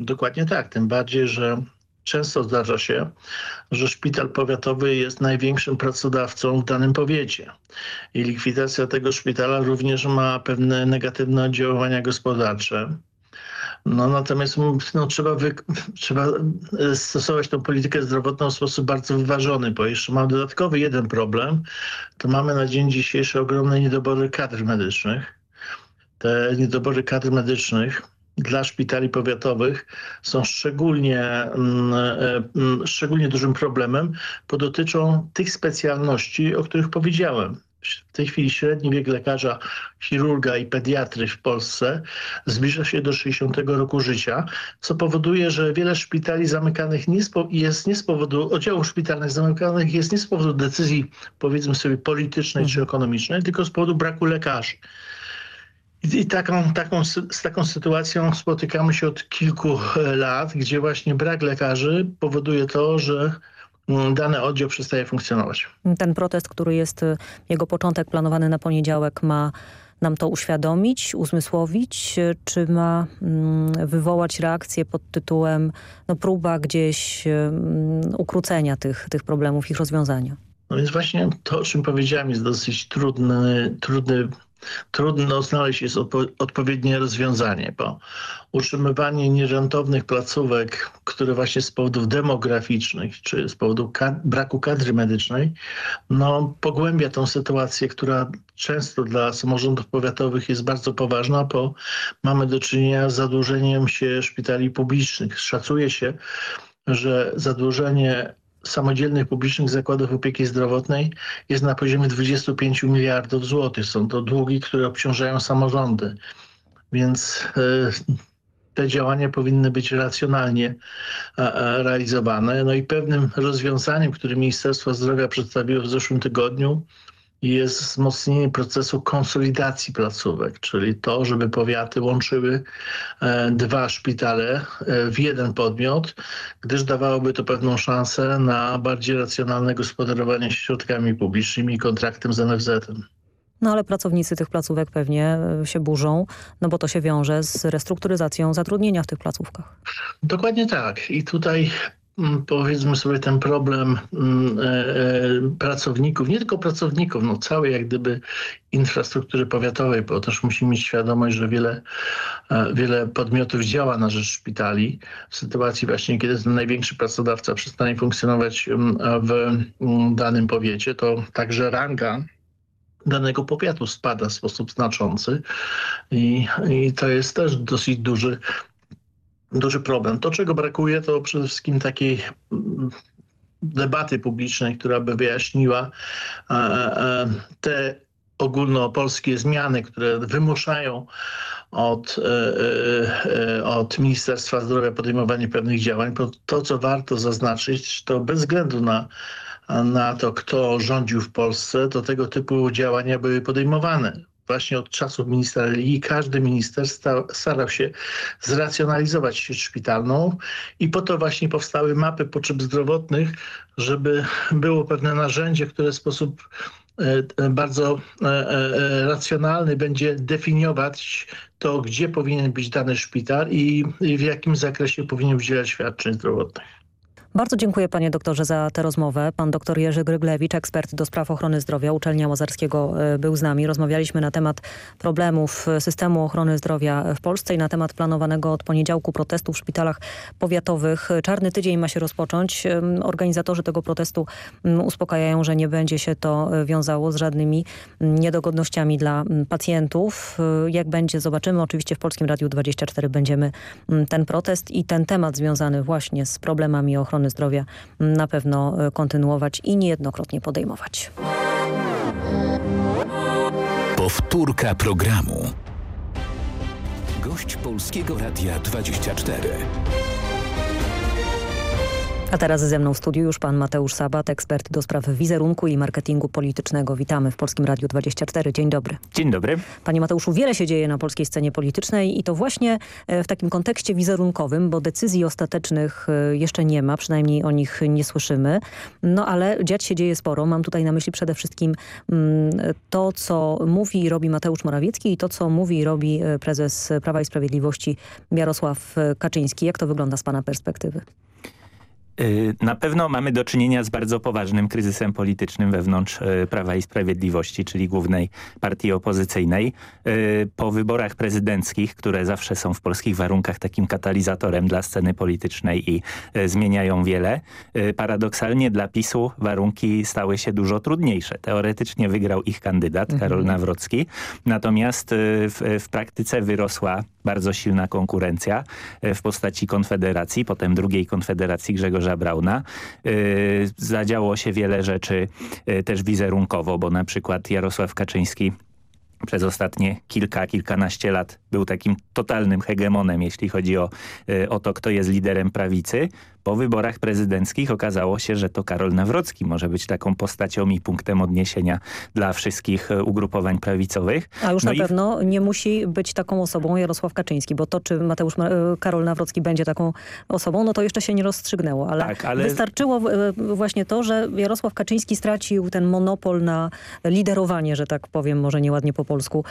Dokładnie tak, tym bardziej, że często zdarza się, że szpital powiatowy jest największym pracodawcą w danym powiecie. I likwidacja tego szpitala również ma pewne negatywne oddziaływania gospodarcze. No, natomiast no, trzeba, wy, trzeba e, stosować tą politykę zdrowotną w sposób bardzo wyważony, bo jeszcze mamy dodatkowy jeden problem. To mamy na dzień dzisiejszy ogromne niedobory kadr medycznych. Te niedobory kadr medycznych dla szpitali powiatowych są szczególnie, mm, e, mm, szczególnie dużym problemem, bo dotyczą tych specjalności, o których powiedziałem. W tej chwili średni wiek lekarza, chirurga i pediatry w Polsce zbliża się do 60 roku życia, co powoduje, że wiele szpitali zamykanych nie jest nie z powodu, oddziałów szpitalnych zamykanych jest nie z powodu decyzji, powiedzmy sobie, politycznej czy ekonomicznej, tylko z powodu braku lekarzy. I taką, taką, z taką sytuacją spotykamy się od kilku e, lat, gdzie właśnie brak lekarzy powoduje to, że mm, dany oddział przestaje funkcjonować. Ten protest, który jest, y, jego początek planowany na poniedziałek ma nam to uświadomić, uzmysłowić, y, czy ma mm, wywołać reakcję pod tytułem no, próba gdzieś mm, ukrócenia tych, tych problemów, ich rozwiązania? No więc właśnie to, o czym powiedziałem, jest dosyć trudny, trudny trudno znaleźć jest odpo odpowiednie rozwiązanie, bo utrzymywanie nierentownych placówek, które właśnie z powodów demograficznych czy z powodu braku kadry medycznej, no pogłębia tą sytuację, która często dla samorządów powiatowych jest bardzo poważna, bo mamy do czynienia z zadłużeniem się szpitali publicznych. Szacuje się, że zadłużenie samodzielnych publicznych zakładów opieki zdrowotnej jest na poziomie 25 miliardów złotych. Są to długi, które obciążają samorządy. Więc te działania powinny być racjonalnie realizowane. No i pewnym rozwiązaniem, które Ministerstwo Zdrowia przedstawiło w zeszłym tygodniu, jest wzmocnienie procesu konsolidacji placówek, czyli to, żeby powiaty łączyły dwa szpitale w jeden podmiot, gdyż dawałoby to pewną szansę na bardziej racjonalne gospodarowanie środkami publicznymi i kontraktem z NFZ-em. No ale pracownicy tych placówek pewnie się burzą, no bo to się wiąże z restrukturyzacją zatrudnienia w tych placówkach. Dokładnie tak. I tutaj powiedzmy sobie ten problem pracowników, nie tylko pracowników, no całej jak gdyby infrastruktury powiatowej, bo też musimy mieć świadomość, że wiele, wiele podmiotów działa na rzecz szpitali. W sytuacji właśnie, kiedy ten największy pracodawca przestanie funkcjonować w danym powiecie, to także ranga danego powiatu spada w sposób znaczący i, i to jest też dosyć duży, duży problem. To, czego brakuje, to przede wszystkim takiej debaty publicznej, która by wyjaśniła te ogólnopolskie zmiany, które wymuszają od, od Ministerstwa Zdrowia podejmowanie pewnych działań. To, co warto zaznaczyć, to bez względu na na to, kto rządził w Polsce, to tego typu działania były podejmowane. Właśnie od czasów ministra religii każdy minister starał się zracjonalizować sieć szpitalną i po to właśnie powstały mapy potrzeb zdrowotnych, żeby było pewne narzędzie, które w sposób bardzo racjonalny będzie definiować to, gdzie powinien być dany szpital i w jakim zakresie powinien udzielać świadczeń zdrowotnych. Bardzo dziękuję panie doktorze za tę rozmowę. Pan doktor Jerzy Gryglewicz, ekspert do spraw ochrony zdrowia Uczelnia Łazarskiego był z nami. Rozmawialiśmy na temat problemów systemu ochrony zdrowia w Polsce i na temat planowanego od poniedziałku protestu w szpitalach powiatowych. Czarny tydzień ma się rozpocząć. Organizatorzy tego protestu uspokajają, że nie będzie się to wiązało z żadnymi niedogodnościami dla pacjentów. Jak będzie, zobaczymy. Oczywiście w Polskim Radiu 24 będziemy ten protest i ten temat związany właśnie z problemami ochrony ochrony zdrowia na pewno kontynuować i niejednokrotnie podejmować. Powtórka programu. Gość Polskiego Radia 24. A teraz ze mną w studiu już pan Mateusz Sabat, ekspert do spraw wizerunku i marketingu politycznego. Witamy w Polskim Radiu 24. Dzień dobry. Dzień dobry. Panie Mateuszu, wiele się dzieje na polskiej scenie politycznej i to właśnie w takim kontekście wizerunkowym, bo decyzji ostatecznych jeszcze nie ma, przynajmniej o nich nie słyszymy. No ale dziać się dzieje sporo. Mam tutaj na myśli przede wszystkim to, co mówi i robi Mateusz Morawiecki i to, co mówi i robi prezes Prawa i Sprawiedliwości Jarosław Kaczyński. Jak to wygląda z pana perspektywy? Na pewno mamy do czynienia z bardzo poważnym kryzysem politycznym wewnątrz Prawa i Sprawiedliwości, czyli głównej partii opozycyjnej. Po wyborach prezydenckich, które zawsze są w polskich warunkach takim katalizatorem dla sceny politycznej i zmieniają wiele, paradoksalnie dla PiSu warunki stały się dużo trudniejsze. Teoretycznie wygrał ich kandydat, Karol mhm. Nawrocki, natomiast w, w praktyce wyrosła bardzo silna konkurencja w postaci Konfederacji, potem drugiej Konfederacji Grzegorza Brauna. Zadziało się wiele rzeczy też wizerunkowo, bo na przykład Jarosław Kaczyński przez ostatnie kilka, kilkanaście lat był takim totalnym hegemonem, jeśli chodzi o, o to, kto jest liderem prawicy. Po wyborach prezydenckich okazało się, że to Karol Nawrocki może być taką postacią i punktem odniesienia dla wszystkich ugrupowań prawicowych. A już no na i... pewno nie musi być taką osobą Jarosław Kaczyński, bo to, czy Mateusz Karol Nawrocki będzie taką osobą, no to jeszcze się nie rozstrzygnęło, ale, tak, ale... wystarczyło właśnie to, że Jarosław Kaczyński stracił ten monopol na liderowanie, że tak powiem, może nieładnie po polsku,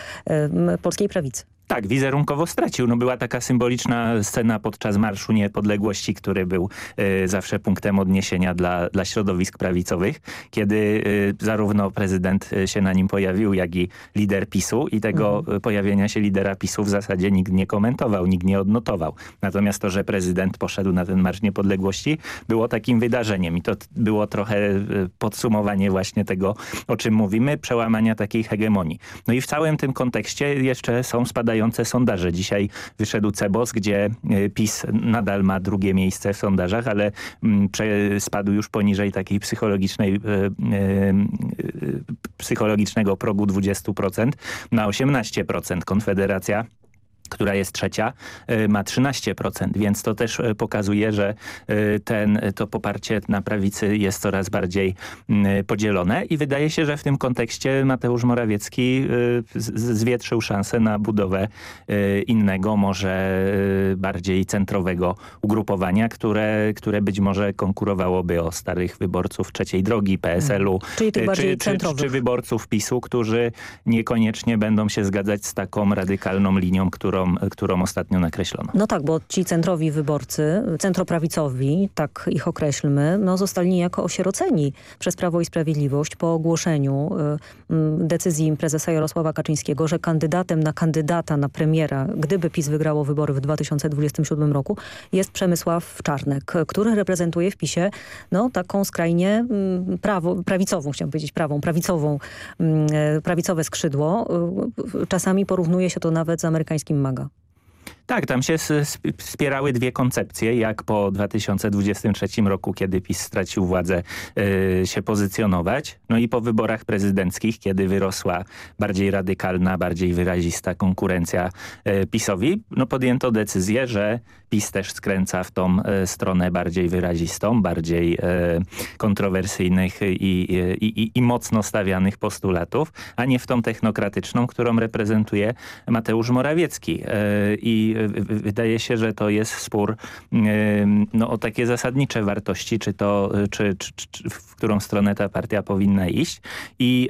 polskiej prawicy. Tak, wizerunkowo stracił. No była taka symboliczna scena podczas Marszu Niepodległości, który był y, zawsze punktem odniesienia dla, dla środowisk prawicowych, kiedy y, zarówno prezydent się na nim pojawił, jak i lider PiSu i tego mhm. pojawienia się lidera PiSu w zasadzie nikt nie komentował, nikt nie odnotował. Natomiast to, że prezydent poszedł na ten Marsz Niepodległości było takim wydarzeniem i to było trochę podsumowanie właśnie tego, o czym mówimy, przełamania takiej hegemonii. No i w całym tym kontekście jeszcze są spadające sondaże. Dzisiaj wyszedł Cebos, gdzie PiS nadal ma drugie miejsce w sondażach, ale spadł już poniżej takiej psychologicznej, psychologicznego progu 20% na 18%. Konfederacja która jest trzecia, e, ma 13%, więc to też e, pokazuje, że e, ten, to poparcie na prawicy jest coraz bardziej podzielone. I wydaje się, że w tym kontekście Mateusz Morawiecki zwietrzył szansę na budowę innego, może bardziej centrowego ugrupowania, które, które być może konkurowałoby o starych wyborców trzeciej drogi PSL-u, Czyli tych bardziej czy, czy, czy wyborców PiSu, którzy niekoniecznie będą się zgadzać z taką radykalną linią, którą którą, którą ostatnio nakreślono. No tak, bo ci centrowi wyborcy, centroprawicowi, tak ich określmy, no zostali niejako osieroceni przez Prawo i Sprawiedliwość po ogłoszeniu y, decyzji prezesa Jarosława Kaczyńskiego, że kandydatem na kandydata na premiera, gdyby PiS wygrało wybory w 2027 roku, jest Przemysław Czarnek, który reprezentuje w PiSie no, taką skrajnie prawo, prawicową, chciałam powiedzieć prawą, prawicową, prawicowe skrzydło. Y, czasami porównuje się to nawet z amerykańskim pomaga. Tak, tam się wspierały dwie koncepcje, jak po 2023 roku, kiedy PiS stracił władzę, yy, się pozycjonować. No i po wyborach prezydenckich, kiedy wyrosła bardziej radykalna, bardziej wyrazista konkurencja yy, PiSowi, no podjęto decyzję, że PiS też skręca w tą yy, stronę bardziej wyrazistą, bardziej kontrowersyjnych i, i, i mocno stawianych postulatów, a nie w tą technokratyczną, którą reprezentuje Mateusz Morawiecki. I wydaje się, że to jest spór no, o takie zasadnicze wartości, czy to, czy, czy, czy, w którą stronę ta partia powinna iść. I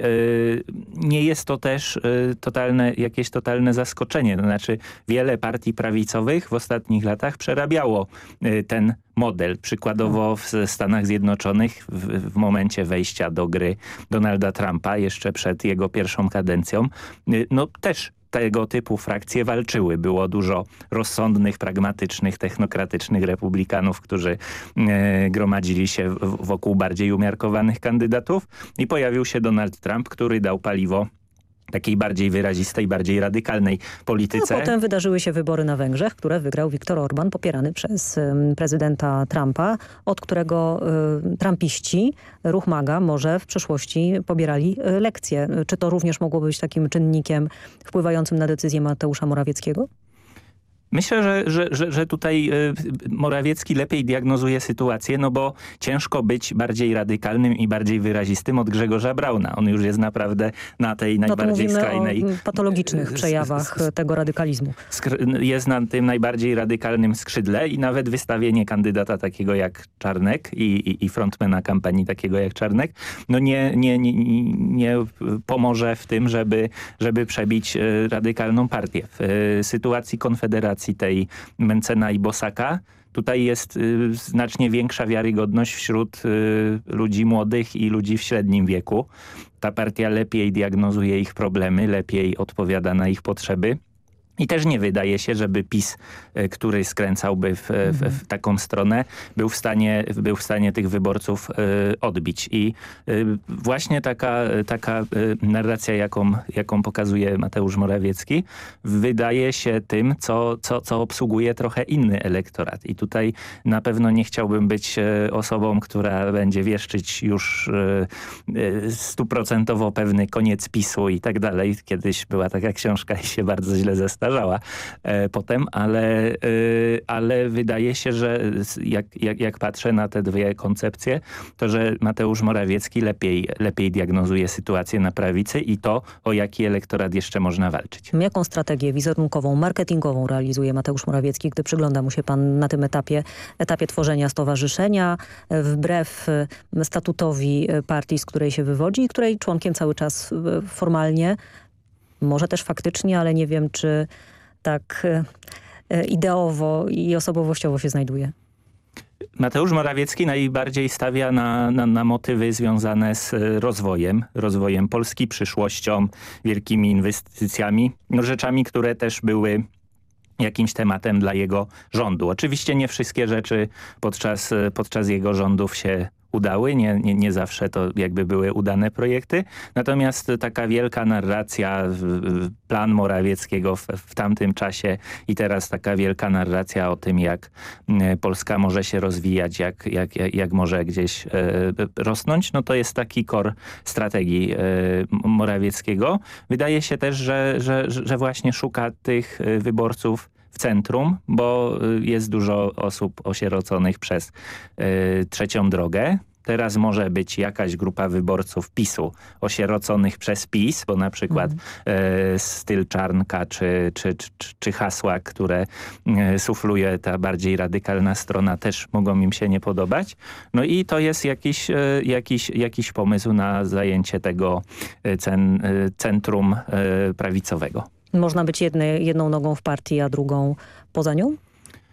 nie jest to też totalne, jakieś totalne zaskoczenie. To znaczy wiele partii prawicowych w ostatnich latach przerabiało y, ten model. Przykładowo w Stanach Zjednoczonych w, w, momencie wejścia do gry Donalda Trumpa, jeszcze przed jego pierwszą kadencją, no też tego typu frakcje walczyły. Było dużo rozsądnych, pragmatycznych, technokratycznych republikanów, którzy e, gromadzili się wokół bardziej umiarkowanych kandydatów i pojawił się Donald Trump, który dał paliwo takiej bardziej wyrazistej, bardziej radykalnej polityce. No, potem wydarzyły się wybory na Węgrzech, które wygrał Viktor Orban, popierany przez prezydenta Trumpa, od którego trumpiści, ruch MAGA, może w przyszłości pobierali y, lekcje. Czy to również mogło być takim czynnikiem wpływającym na decyzję Mateusza Morawieckiego? Myślę, że, że, że, że tutaj y, Morawiecki lepiej diagnozuje sytuację, no bo ciężko być bardziej radykalnym i bardziej wyrazistym od Grzegorza Brauna. On już jest naprawdę na tej no najbardziej to skrajnej... o patologicznych przejawach tego radykalizmu. Jest na tym najbardziej radykalnym skrzydle i nawet wystawienie kandydata takiego jak Czarnek i, i, i frontmana kampanii takiego jak Czarnek, no nie, nie, nie, nie pomoże w tym, żeby, żeby przebić y, radykalną partię. W sytuacji Konfederacji sytuacji tej Mencena i Bosaka, tutaj jest y, znacznie większa wiarygodność wśród y, ludzi młodych i ludzi w średnim wieku. Ta partia lepiej diagnozuje ich problemy, lepiej odpowiada na ich potrzeby. I też nie wydaje się, żeby PiS, e, który skręcałby w, w, w, mhm. taką stronę, był w stanie, był w stanie tych wyborców y, odbić. I właśnie taka, taka narracja, jaką, jaką pokazuje Mateusz Morawiecki, wydaje się tym, co, co, co obsługuje trochę inny elektorat. I tutaj na pewno nie chciałbym być osobą, która będzie wieszczyć już stuprocentowo pewny koniec PiSu i tak dalej. Kiedyś była taka książka i się bardzo źle zestarzała zestarzała e, potem, ale, e, ale wydaje się, że jak, jak, jak patrzę na te dwie koncepcje, to że Mateusz Morawiecki lepiej, lepiej diagnozuje sytuację na prawicy i to, o jaki elektorat jeszcze można walczyć. Jaką strategię wizerunkową, marketingową realizuje Mateusz Morawiecki, gdy przygląda mu się pan na tym etapie, etapie tworzenia stowarzyszenia, wbrew statutowi partii, z której się wywodzi i której członkiem cały czas formalnie może też faktycznie, ale nie wiem, czy tak e, ideowo i osobowościowo się znajduje. Mateusz Morawiecki najbardziej stawia na, na, na, motywy związane z e, rozwojem, rozwojem Polski, przyszłością, wielkimi inwestycjami, no rzeczami, które też były jakimś tematem dla jego rządu. Oczywiście nie wszystkie rzeczy podczas, e, podczas jego rządów się udały, nie, nie, nie zawsze to jakby były udane projekty. Natomiast taka wielka narracja, plan Morawieckiego w, w tamtym czasie i teraz taka wielka narracja o tym, jak Polska może się rozwijać, jak, jak, jak może gdzieś e, rosnąć, no to jest taki kor strategii e, Morawieckiego. Wydaje się też, że, że, że właśnie szuka tych e, wyborców w centrum, bo jest dużo osób osieroconych przez trzecią drogę. Teraz może być jakaś grupa wyborców PiSu osieroconych przez PiS, bo na przykład mhm. e, styl Czarnka czy, czy, czy, czy hasła, które e, sufluje ta bardziej radykalna strona też mogą im się nie podobać. No i to jest jakiś, e, jakiś, jakiś pomysł na zajęcie tego e, cen, e, centrum prawicowego. Można być jedny, jedną nogą w partii, a drugą poza nią?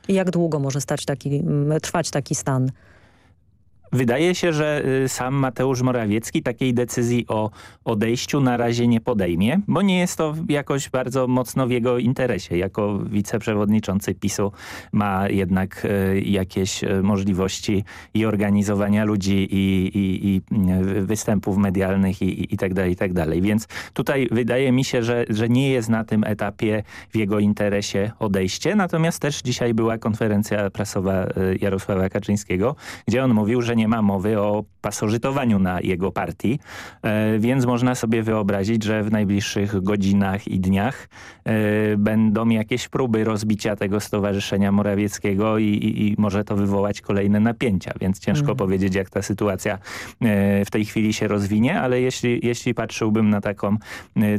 I jak długo może stać taki, trwać taki stan? Wydaje się, że y, sam Mateusz Morawiecki takiej decyzji o odejściu na razie nie podejmie, bo nie jest to jakoś bardzo mocno w jego interesie. Jako wiceprzewodniczący PiSu ma jednak y, jakieś y, możliwości i organizowania ludzi i, i, i występów medialnych i, i tak dalej, i tak dalej. Więc tutaj wydaje mi się, że, że nie jest na tym etapie w jego interesie odejście. Natomiast też dzisiaj była konferencja prasowa Jarosława Kaczyńskiego, gdzie on mówił, że nie ma mowy o pasożytowaniu na jego partii, e, więc można sobie wyobrazić, że w najbliższych godzinach i dniach e, będą jakieś próby rozbicia tego Stowarzyszenia Morawieckiego i, i, i może to wywołać kolejne napięcia, więc ciężko mhm. powiedzieć, jak ta sytuacja e, w tej chwili się rozwinie, ale jeśli, jeśli patrzyłbym na taką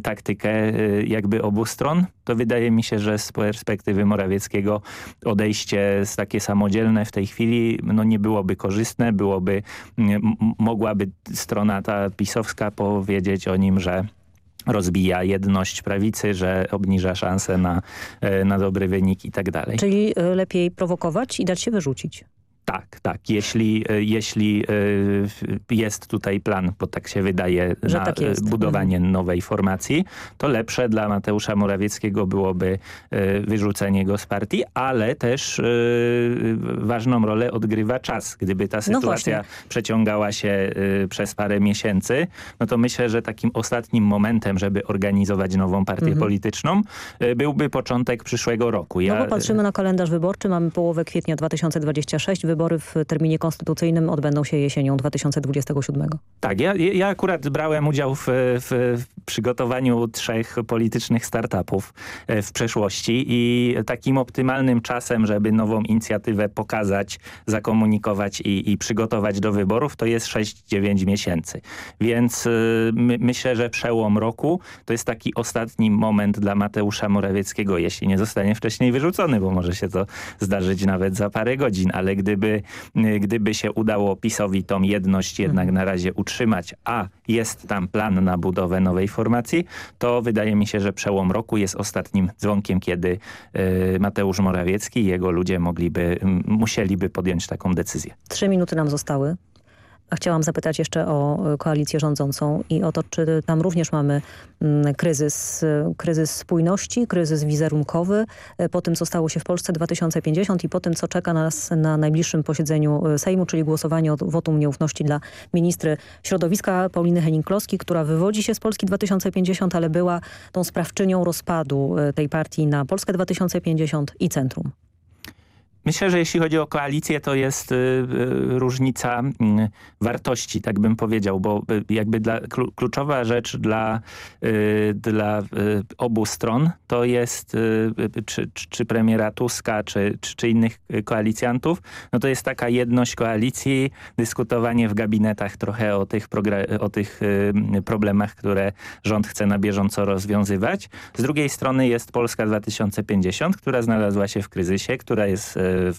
taktykę jakby obu stron, to wydaje mi się, że z perspektywy Morawieckiego odejście z takie samodzielne w tej chwili no nie byłoby korzystne, było byłoby, mogłaby strona ta pisowska powiedzieć o nim, że rozbija jedność prawicy, że obniża szanse na, e, na dobry wynik i tak dalej. Czyli e, lepiej prowokować i dać się wyrzucić. Tak, tak. Jeśli, e, jeśli e, jest tutaj plan, bo tak się wydaje, Że na tak e, budowanie mhm. nowej formacji, to lepsze dla Mateusza Morawieckiego byłoby wyrzucenie go z partii, ale też ważną rolę odgrywa czas. Gdyby ta no sytuacja no przeciągała się przez parę miesięcy, no to myślę, że takim ostatnim momentem, żeby organizować nową partię mhm. polityczną, byłby początek przyszłego roku. Ja... No bo patrzymy na kalendarz wyborczy, mamy połowę kwietnia 2026, wybory w terminie konstytucyjnym odbędą się jesienią 2027. Tak, ja, ja akurat brałem udział w, w, przygotowaniu trzech politycznych startupów e, w przeszłości i takim optymalnym czasem, żeby nową inicjatywę pokazać, zakomunikować i, i przygotować do wyborów, to jest 6-9 miesięcy. Więc y, my, myślę, że przełom roku to jest taki ostatni moment dla Mateusza Morawieckiego, jeśli nie zostanie wcześniej wyrzucony, bo może się to zdarzyć nawet za parę godzin, ale gdyby gdyby, gdyby się udało PiSowi tą jedność jednak mhm. na razie utrzymać, a jest tam plan na budowę nowej formacji, to wydaje mi się, że przełom roku jest ostatnim dzwonkiem, kiedy y, Mateusz Morawiecki i jego ludzie mogliby, musieliby podjąć taką decyzję. Trzy minuty nam zostały. A chciałam zapytać jeszcze o e, koalicję rządzącą i o to, czy tam również mamy mm, kryzys, e, kryzys spójności, kryzys wizerunkowy e, po tym, co stało się w Polsce 2050 i po tym, co czeka nas na najbliższym posiedzeniu Sejmu, czyli głosowanie o wotum nieufności dla ministry środowiska Pauliny Henning-Kloski, która wywodzi się z Polski 2050, ale była tą sprawczynią rozpadu tej partii na Polskę 2050 i Centrum. Myślę, że jeśli chodzi o koalicję, to jest y, y, różnica y, wartości, tak bym powiedział, bo y, jakby dla, kluczowa rzecz dla, dla obu stron to jest, czy, czy premiera Tuska, czy, czy, czy, innych koalicjantów, no to jest taka jedność koalicji, dyskutowanie w gabinetach trochę o tych, o tych problemach, które rząd chce na bieżąco rozwiązywać. Z drugiej strony jest Polska 2050, która znalazła się w kryzysie, która jest w,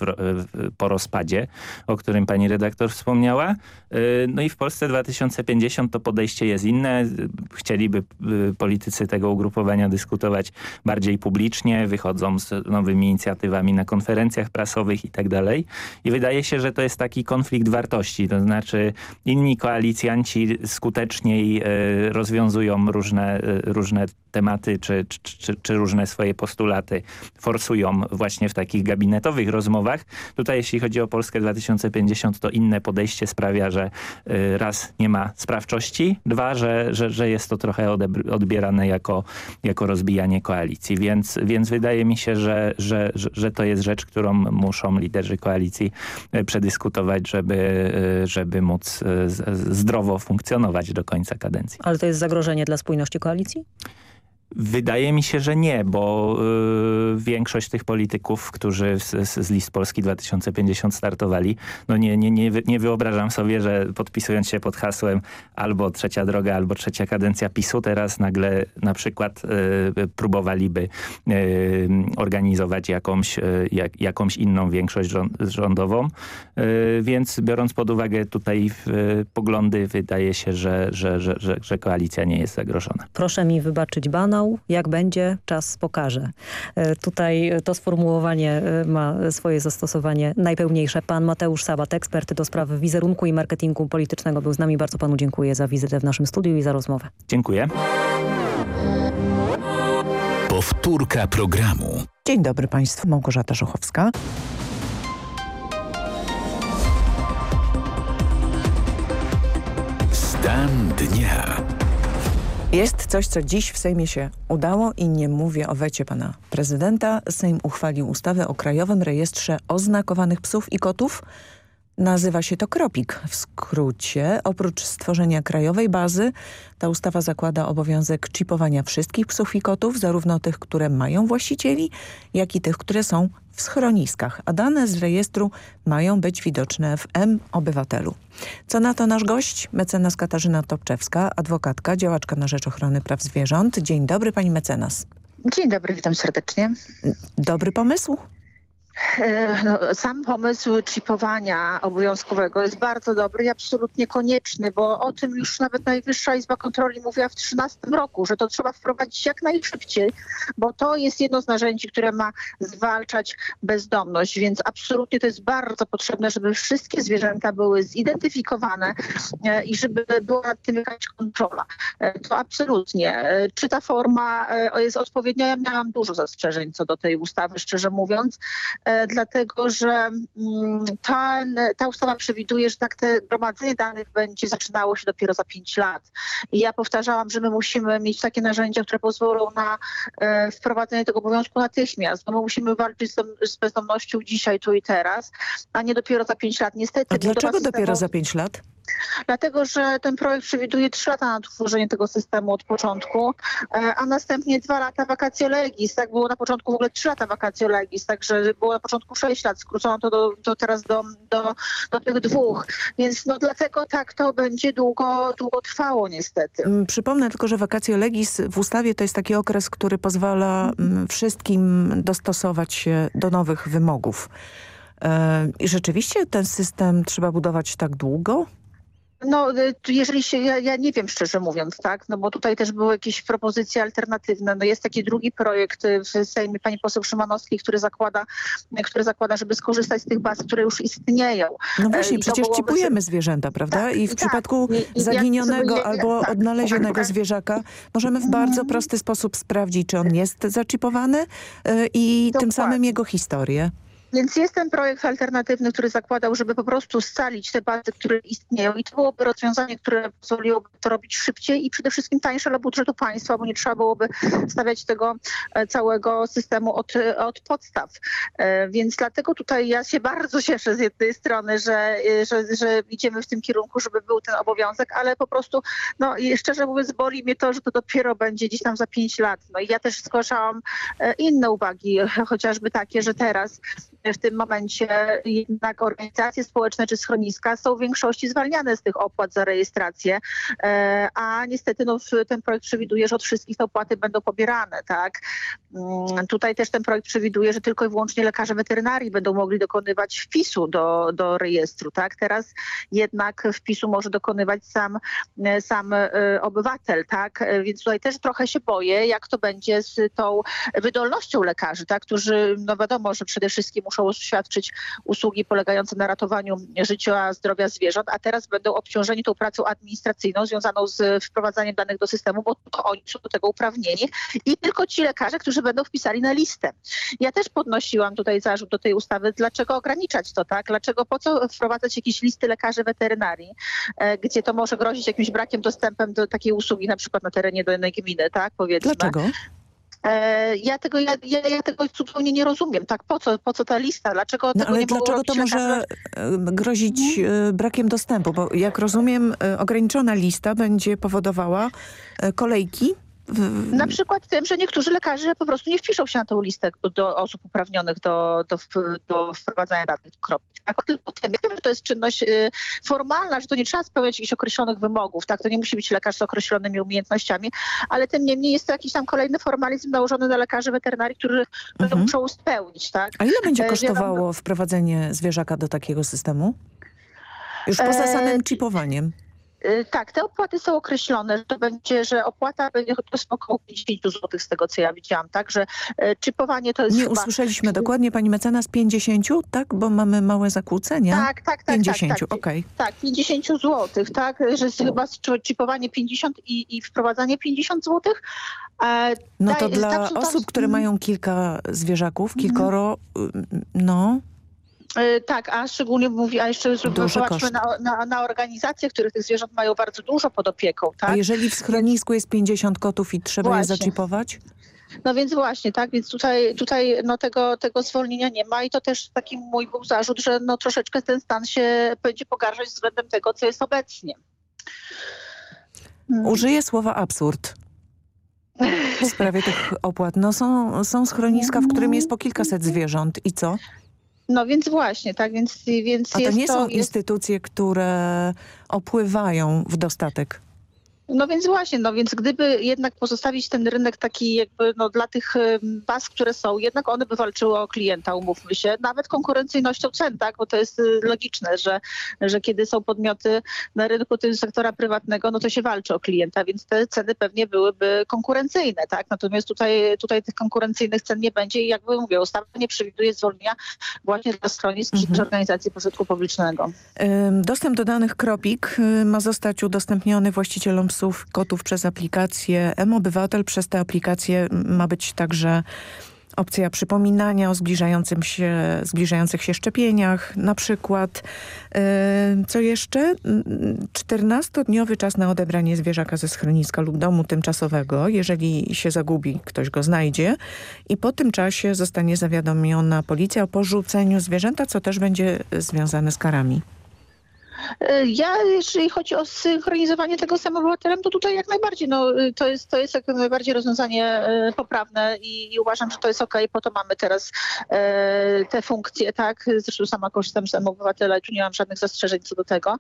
po rozpadzie, o którym pani redaktor wspomniała. Y, no i w Polsce 2050 to podejście jest inne. Chcieliby y, politycy tego ugrupowania dyskutować bardziej publicznie, wychodzą z nowymi inicjatywami na konferencjach prasowych i tak dalej. I wydaje się, że to jest taki konflikt wartości. To znaczy inni koalicjanci skuteczniej y, rozwiązują różne, różne tematy czy, czy, czy, różne swoje postulaty, forsują właśnie w takich gabinetowych rozmowach rozmowach. Tutaj jeśli chodzi o Polskę 2050 to inne podejście sprawia, że y, raz nie ma sprawczości, dwa, że, że, że jest to trochę odbierane jako, jako rozbijanie koalicji, więc, więc wydaje mi się, że, że, że to jest rzecz, którą muszą liderzy koalicji y, przedyskutować, żeby, y, żeby móc zdrowo funkcjonować do końca kadencji. Ale to jest zagrożenie dla spójności koalicji? Wydaje mi się, że nie, bo y, większość tych polityków, którzy z, z, list Polski 2050 startowali, no nie, nie, nie, nie wyobrażam sobie, że podpisując się pod hasłem albo trzecia droga, albo trzecia kadencja PiSu, teraz nagle na przykład y, próbowaliby y, organizować jakąś, y, jak, jakąś inną większość rząd, rządową. Y, więc biorąc pod uwagę tutaj poglądy, wydaje się, że, że, że, że, że koalicja nie jest zagrożona. Proszę mi wybaczyć bana jak będzie, czas pokaże. E, tutaj to sformułowanie e, ma swoje zastosowanie najpełniejsze. Pan Mateusz Sabat, ekspert do spraw wizerunku i marketingu politycznego był z nami. Bardzo panu dziękuję za wizytę w naszym studiu i za rozmowę. Dziękuję. Powtórka programu. Dzień dobry Państwu, Małgorzata Żuchowska. Jest coś, co dziś w Sejmie się udało i nie mówię o wecie pana prezydenta. Sejm uchwalił ustawę o Krajowym Rejestrze Oznakowanych Psów i Kotów. Nazywa się to KROPIK w skrócie. Oprócz stworzenia krajowej bazy, ta ustawa zakłada obowiązek chipowania wszystkich psów i kotów, zarówno tych, które mają właścicieli, jak i tych, które są w schroniskach, a dane z rejestru mają być widoczne w M-Obywatelu. Co na to nasz gość? Mecenas Katarzyna Topczewska, adwokatka, działaczka na rzecz ochrony praw zwierząt. Dzień dobry pani mecenas. Dzień dobry, witam serdecznie. Dobry pomysł? E, no, sam pomysł chipowania obowiązkowego jest bardzo dobry i absolutnie konieczny, bo o tym już nawet Najwyższa Izba Kontroli mówiła w 2013 roku, że to trzeba wprowadzić jak najszybciej, bo to jest jedno z narzędzi, które ma zwalczać bezdomność, więc absolutnie to jest bardzo potrzebne, żeby wszystkie zwierzęta były zidentyfikowane e, i żeby była nad tym jakaś kontrola. E, to absolutnie. Czy ta forma jest odpowiednia? Ja miałam dużo zastrzeżeń co do tej ustawy, szczerze mówiąc. E, dlatego że mm, ta, ta ustawa przewiduje, że tak te gromadzenie danych będzie zaczynało się dopiero za pięć lat. I ja powtarzałam, że my musimy mieć takie narzędzia, które pozwolą na e, wprowadzenie tego obowiązku natychmiast, bo my musimy walczyć z, bezdomnością dzisiaj, tu i teraz, a nie dopiero za pięć lat. Niestety. A dlaczego dopiero za pięć lat? Dlatego, że ten projekt przewiduje trzy lata na utworzenie tego systemu od początku, e, a następnie dwa lata vacatio legis. Tak było na początku w ogóle trzy lata vacatio legis, także było na początku sześć lat, skrócono to do, do teraz do, do, do tych dwóch. Więc no dlatego tak to będzie długo, długo trwało niestety. Mm, przypomnę tylko, że vacatio legis w ustawie to jest taki okres, który pozwala mm, wszystkim dostosować się do nowych wymogów. E, I rzeczywiście ten system trzeba budować tak długo? No, y, jeżeli się, ja, ja, nie wiem szczerze mówiąc, tak, no bo tutaj też były jakieś propozycje alternatywne. No jest taki drugi projekt y, w Sejmie pani poseł Szymanowskiej, który zakłada, który zakłada, żeby skorzystać z tych baz, które już istnieją. No właśnie, I przecież cipujemy zwierzęta, prawda? Tak, I w tak. przypadku I, zaginionego albo tak, odnalezionego zwierzaka możemy w bardzo prosty sposób sprawdzić, czy on jest zaczipowany y, i Dokładnie. tym samym jego historię. Więc jest ten projekt alternatywny, który zakładał, żeby po prostu scalić te bazy, które istnieją i to byłoby rozwiązanie, które pozwoliłoby to robić szybciej i przede wszystkim tańsze dla budżetu państwa, bo nie trzeba byłoby stawiać tego e, całego systemu od, od podstaw. E, więc dlatego tutaj ja się bardzo cieszę z jednej strony, że, e, że, że idziemy w tym kierunku, żeby był ten obowiązek, ale po prostu, no szczerze mówiąc, boli mnie to, że to dopiero będzie gdzieś tam za pięć lat. No i ja też zgłaszałam inne uwagi, [laughs] chociażby takie, że teraz w tym momencie jednak organizacje społeczne czy schroniska są w większości zwalniane z tych opłat za rejestrację, e, a niestety no, ten projekt przewiduje, że od wszystkich te opłaty będą pobierane. Tak? Mm, tutaj też ten projekt przewiduje, że tylko i wyłącznie lekarze weterynarii będą mogli dokonywać wpisu do, do rejestru. Tak? Teraz jednak wpisu może dokonywać sam, sam e, obywatel. Tak? Więc tutaj też trochę się boję, jak to będzie z tą wydolnością lekarzy, tak? którzy, no wiadomo, że przede wszystkim muszą świadczyć usługi polegające na ratowaniu życia, zdrowia zwierząt, a teraz będą obciążeni tą pracą administracyjną związaną z wprowadzaniem danych do systemu, bo tylko oni są do tego uprawnieni i tylko ci lekarze, którzy będą wpisali na listę. Ja też podnosiłam tutaj zarzut do tej ustawy, dlaczego ograniczać to, tak? Dlaczego po co wprowadzać jakieś listy lekarzy weterynarii, e, gdzie to może grozić jakimś brakiem dostępem do takiej usługi, na przykład na terenie danej gminy, tak? Powiedzmy. Dlaczego? E, Ja tego, ja, ja, ja tego zupełnie nie rozumiem. Tak, po co, po co ta lista? Dlaczego No ale dlaczego to może e, grozić e, brakiem dostępu? Bo jak rozumiem, ograniczona lista będzie powodowała kolejki. Na przykład tym, że niektórzy lekarze po prostu nie wpiszą się na tę listę do osób uprawnionych do, do, do wprowadzania danych kropki. Tak, tylko tym. Ja wiem, że to jest czynność y, formalna, że to nie trzeba spełniać jakichś określonych wymogów, tak? To nie musi być lekarz z określonymi umiejętnościami, ale tym niemniej jest to jakiś tam kolejny formalizm nałożony na lekarzy weterynarii, którzy to muszą spełnić, tak? A ile będzie E, kosztowało wprowadzenie zwierzaka do takiego systemu? Już poza E, samym chipowaniem. Y, Tak, te opłaty są określone, to będzie, że opłata będzie to jest około 50 zł z tego, co ja widziałam, tak, że y, chipowanie to jest Nie chyba... usłyszeliśmy dokładnie, pani mecenas, 50, tak? Bo mamy małe zakłócenia. Tak, tak, tak. 50, tak, tak. okej. Tak, 50 zł, tak, że jest chyba chipowanie 50 i, i wprowadzanie 50 zł. E, No daj- to dla tak, tam- osób, które mają kilka zwierzaków, kilkoro, y, no, Tak, a szczególnie mówi, a jeszcze koszt. na, na, na organizacje, które tych zwierząt mają bardzo dużo pod opieką, tak? a jeżeli w schronisku jest 50 kotów i trzeba je Właśnie. zaczipować? No więc właśnie, tak, więc tutaj, tutaj no tego, tego zwolnienia nie ma i to też taki mój był zarzut, że no troszeczkę ten stan się będzie pogarszać względem tego, co jest obecnie. Użyję słowa absurd. W sprawie tych opłat. No są, są schroniska, w którym jest po kilkaset zwierząt. I co? No więc właśnie, tak, więc, więc A to jest nie są instytucje, które opływają w dostatek. No więc właśnie, no więc gdyby jednak pozostawić ten rynek taki jakby no dla tych baz, które są, jednak one by walczyły o klienta, umówmy się, nawet konkurencyjnością cen, tak, bo to jest y, logiczne, że, że kiedy są podmioty na rynku tym sektora prywatnego, no to się walczy o klienta, więc te ceny pewnie byłyby konkurencyjne, tak, natomiast tutaj, tutaj tych konkurencyjnych cen nie będzie i jakby mówię, ustawa nie przewiduje zwolnienia właśnie dla schronisk Mhm. czy organizacji pożytku publicznego. Dostęp do danych Kropik y, ma zostać udostępniony właścicielom psów, kotów przez aplikację M-Obywatel. Przez tę aplikację ma być także opcja przypominania o zbliżającym się, zbliżających się szczepieniach. Na przykład, y, co jeszcze? Mm, 14-dniowy czas na odebranie zwierzaka ze schroniska lub domu tymczasowego, jeżeli się zagubi, ktoś go znajdzie. I po tym czasie zostanie zawiadomiona policja o porzuceniu zwierzęta, co też będzie związane z karami. E, Ja, jeżeli chodzi o synchronizowanie tego z obywatelem, to tutaj jak najbardziej, no, y, to, jest, to jest jak najbardziej rozwiązanie e, poprawne i, i uważam, że to jest okej, po to mamy teraz e, te funkcje, tak? Zresztą sama korzystam z obywatela i tu nie mam żadnych zastrzeżeń co do tego.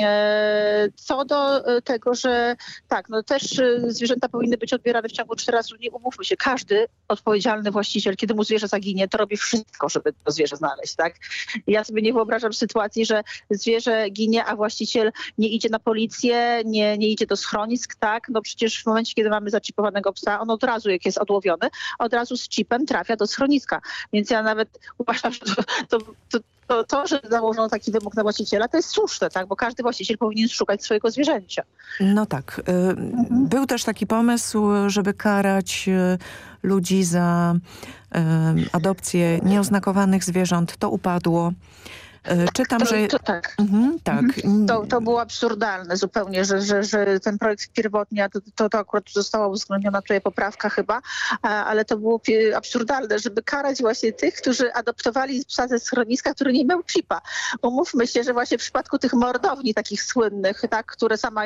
E, co do e, tego, że tak, no też e, zwierzęta powinny być odbierane w ciągu 14 dni, umówmy się, każdy odpowiedzialny właściciel, kiedy mu zwierzę zaginie, to robi wszystko, żeby to zwierzę znaleźć, tak? Ja sobie nie wyobrażam sytuacji, że zwierzę ginie, a właściciel nie idzie na policję, nie, nie idzie do schronisk, tak? No przecież w momencie, kiedy mamy zaczipowanego psa, on od razu, jak jest odłowiony, od razu z chipem trafia do schroniska. Więc ja nawet [laughs] uważam, że to, to, to, to, że założono taki wymóg na właściciela, to jest słuszne, tak? Bo każdy właściciel powinien szukać swojego zwierzęcia. No tak. Y, Był też taki pomysł, żeby karać y, ludzi za y, adopcję nieoznakowanych zwierząt. To upadło. Y, Czytam, to, że... To, tak. Mhm, tak. To, to było absurdalne zupełnie, że, że, że ten projekt pierwotnie, to, to, to akurat została uwzględniona tutaj poprawka chyba, ale to było absurdalne, żeby karać właśnie tych, którzy adoptowali psa ze schroniska, który nie miał chipa. Umówmy się, że właśnie w przypadku tych mordowni takich słynnych, tak, które sama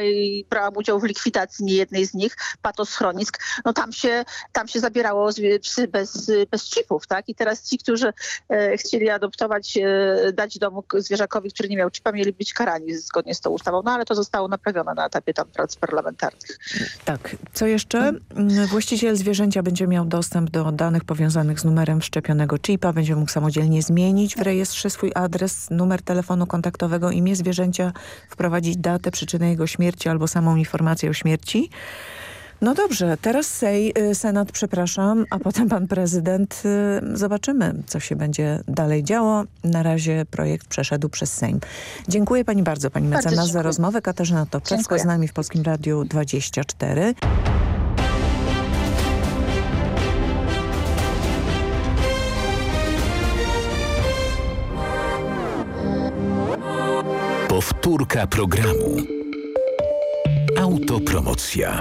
brałam udział w likwidacji niejednej z nich, patoschronisk, no tam się, tam się zabierało psy bez, bez chipów, tak? I teraz ci, którzy e, chcieli adoptować, e, dać domu k- zwierzakowi, który nie miał chipa, mieli być karani zgodnie z tą ustawą. No ale to zostało naprawione na etapie tam prac parlamentarnych. Tak. Co jeszcze? Mm, Właściciel zwierzęcia będzie miał dostęp do danych powiązanych z numerem wszczepionego chipa. Będzie mógł samodzielnie zmienić w rejestrze swój adres, numer telefonu kontaktowego, imię zwierzęcia, wprowadzić datę, przyczynę jego śmierci albo samą informację o śmierci. No dobrze, teraz Sej, y, Senat, przepraszam, a potem pan prezydent. y, Zobaczymy, co się będzie dalej działo. Na razie projekt przeszedł przez Sejm. Dziękuję pani bardzo, pani Bardzo mecenas, za rozmowę. Katarzyna Toczewska z nami w Polskim Radiu 24. Powtórka programu. Autopromocja.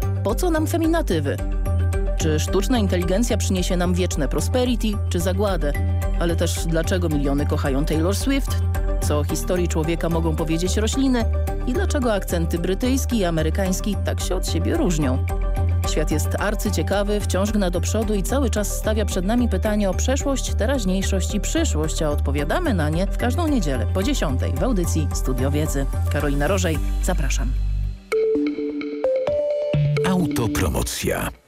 Po co nam feminatywy? Czy sztuczna inteligencja przyniesie nam wieczne prosperity, czy zagładę? Ale też dlaczego miliony kochają Taylor Swift? Co o historii człowieka mogą powiedzieć rośliny? I dlaczego akcenty brytyjski i amerykański tak się od siebie różnią? Świat jest arcyciekawy, wciąż gna do przodu i cały czas stawia przed nami pytanie o przeszłość, teraźniejszość i przyszłość, a odpowiadamy na nie w każdą niedzielę po 10 w audycji Studio Wiedzy. Karolina Rożej, zapraszam. Autopromocja.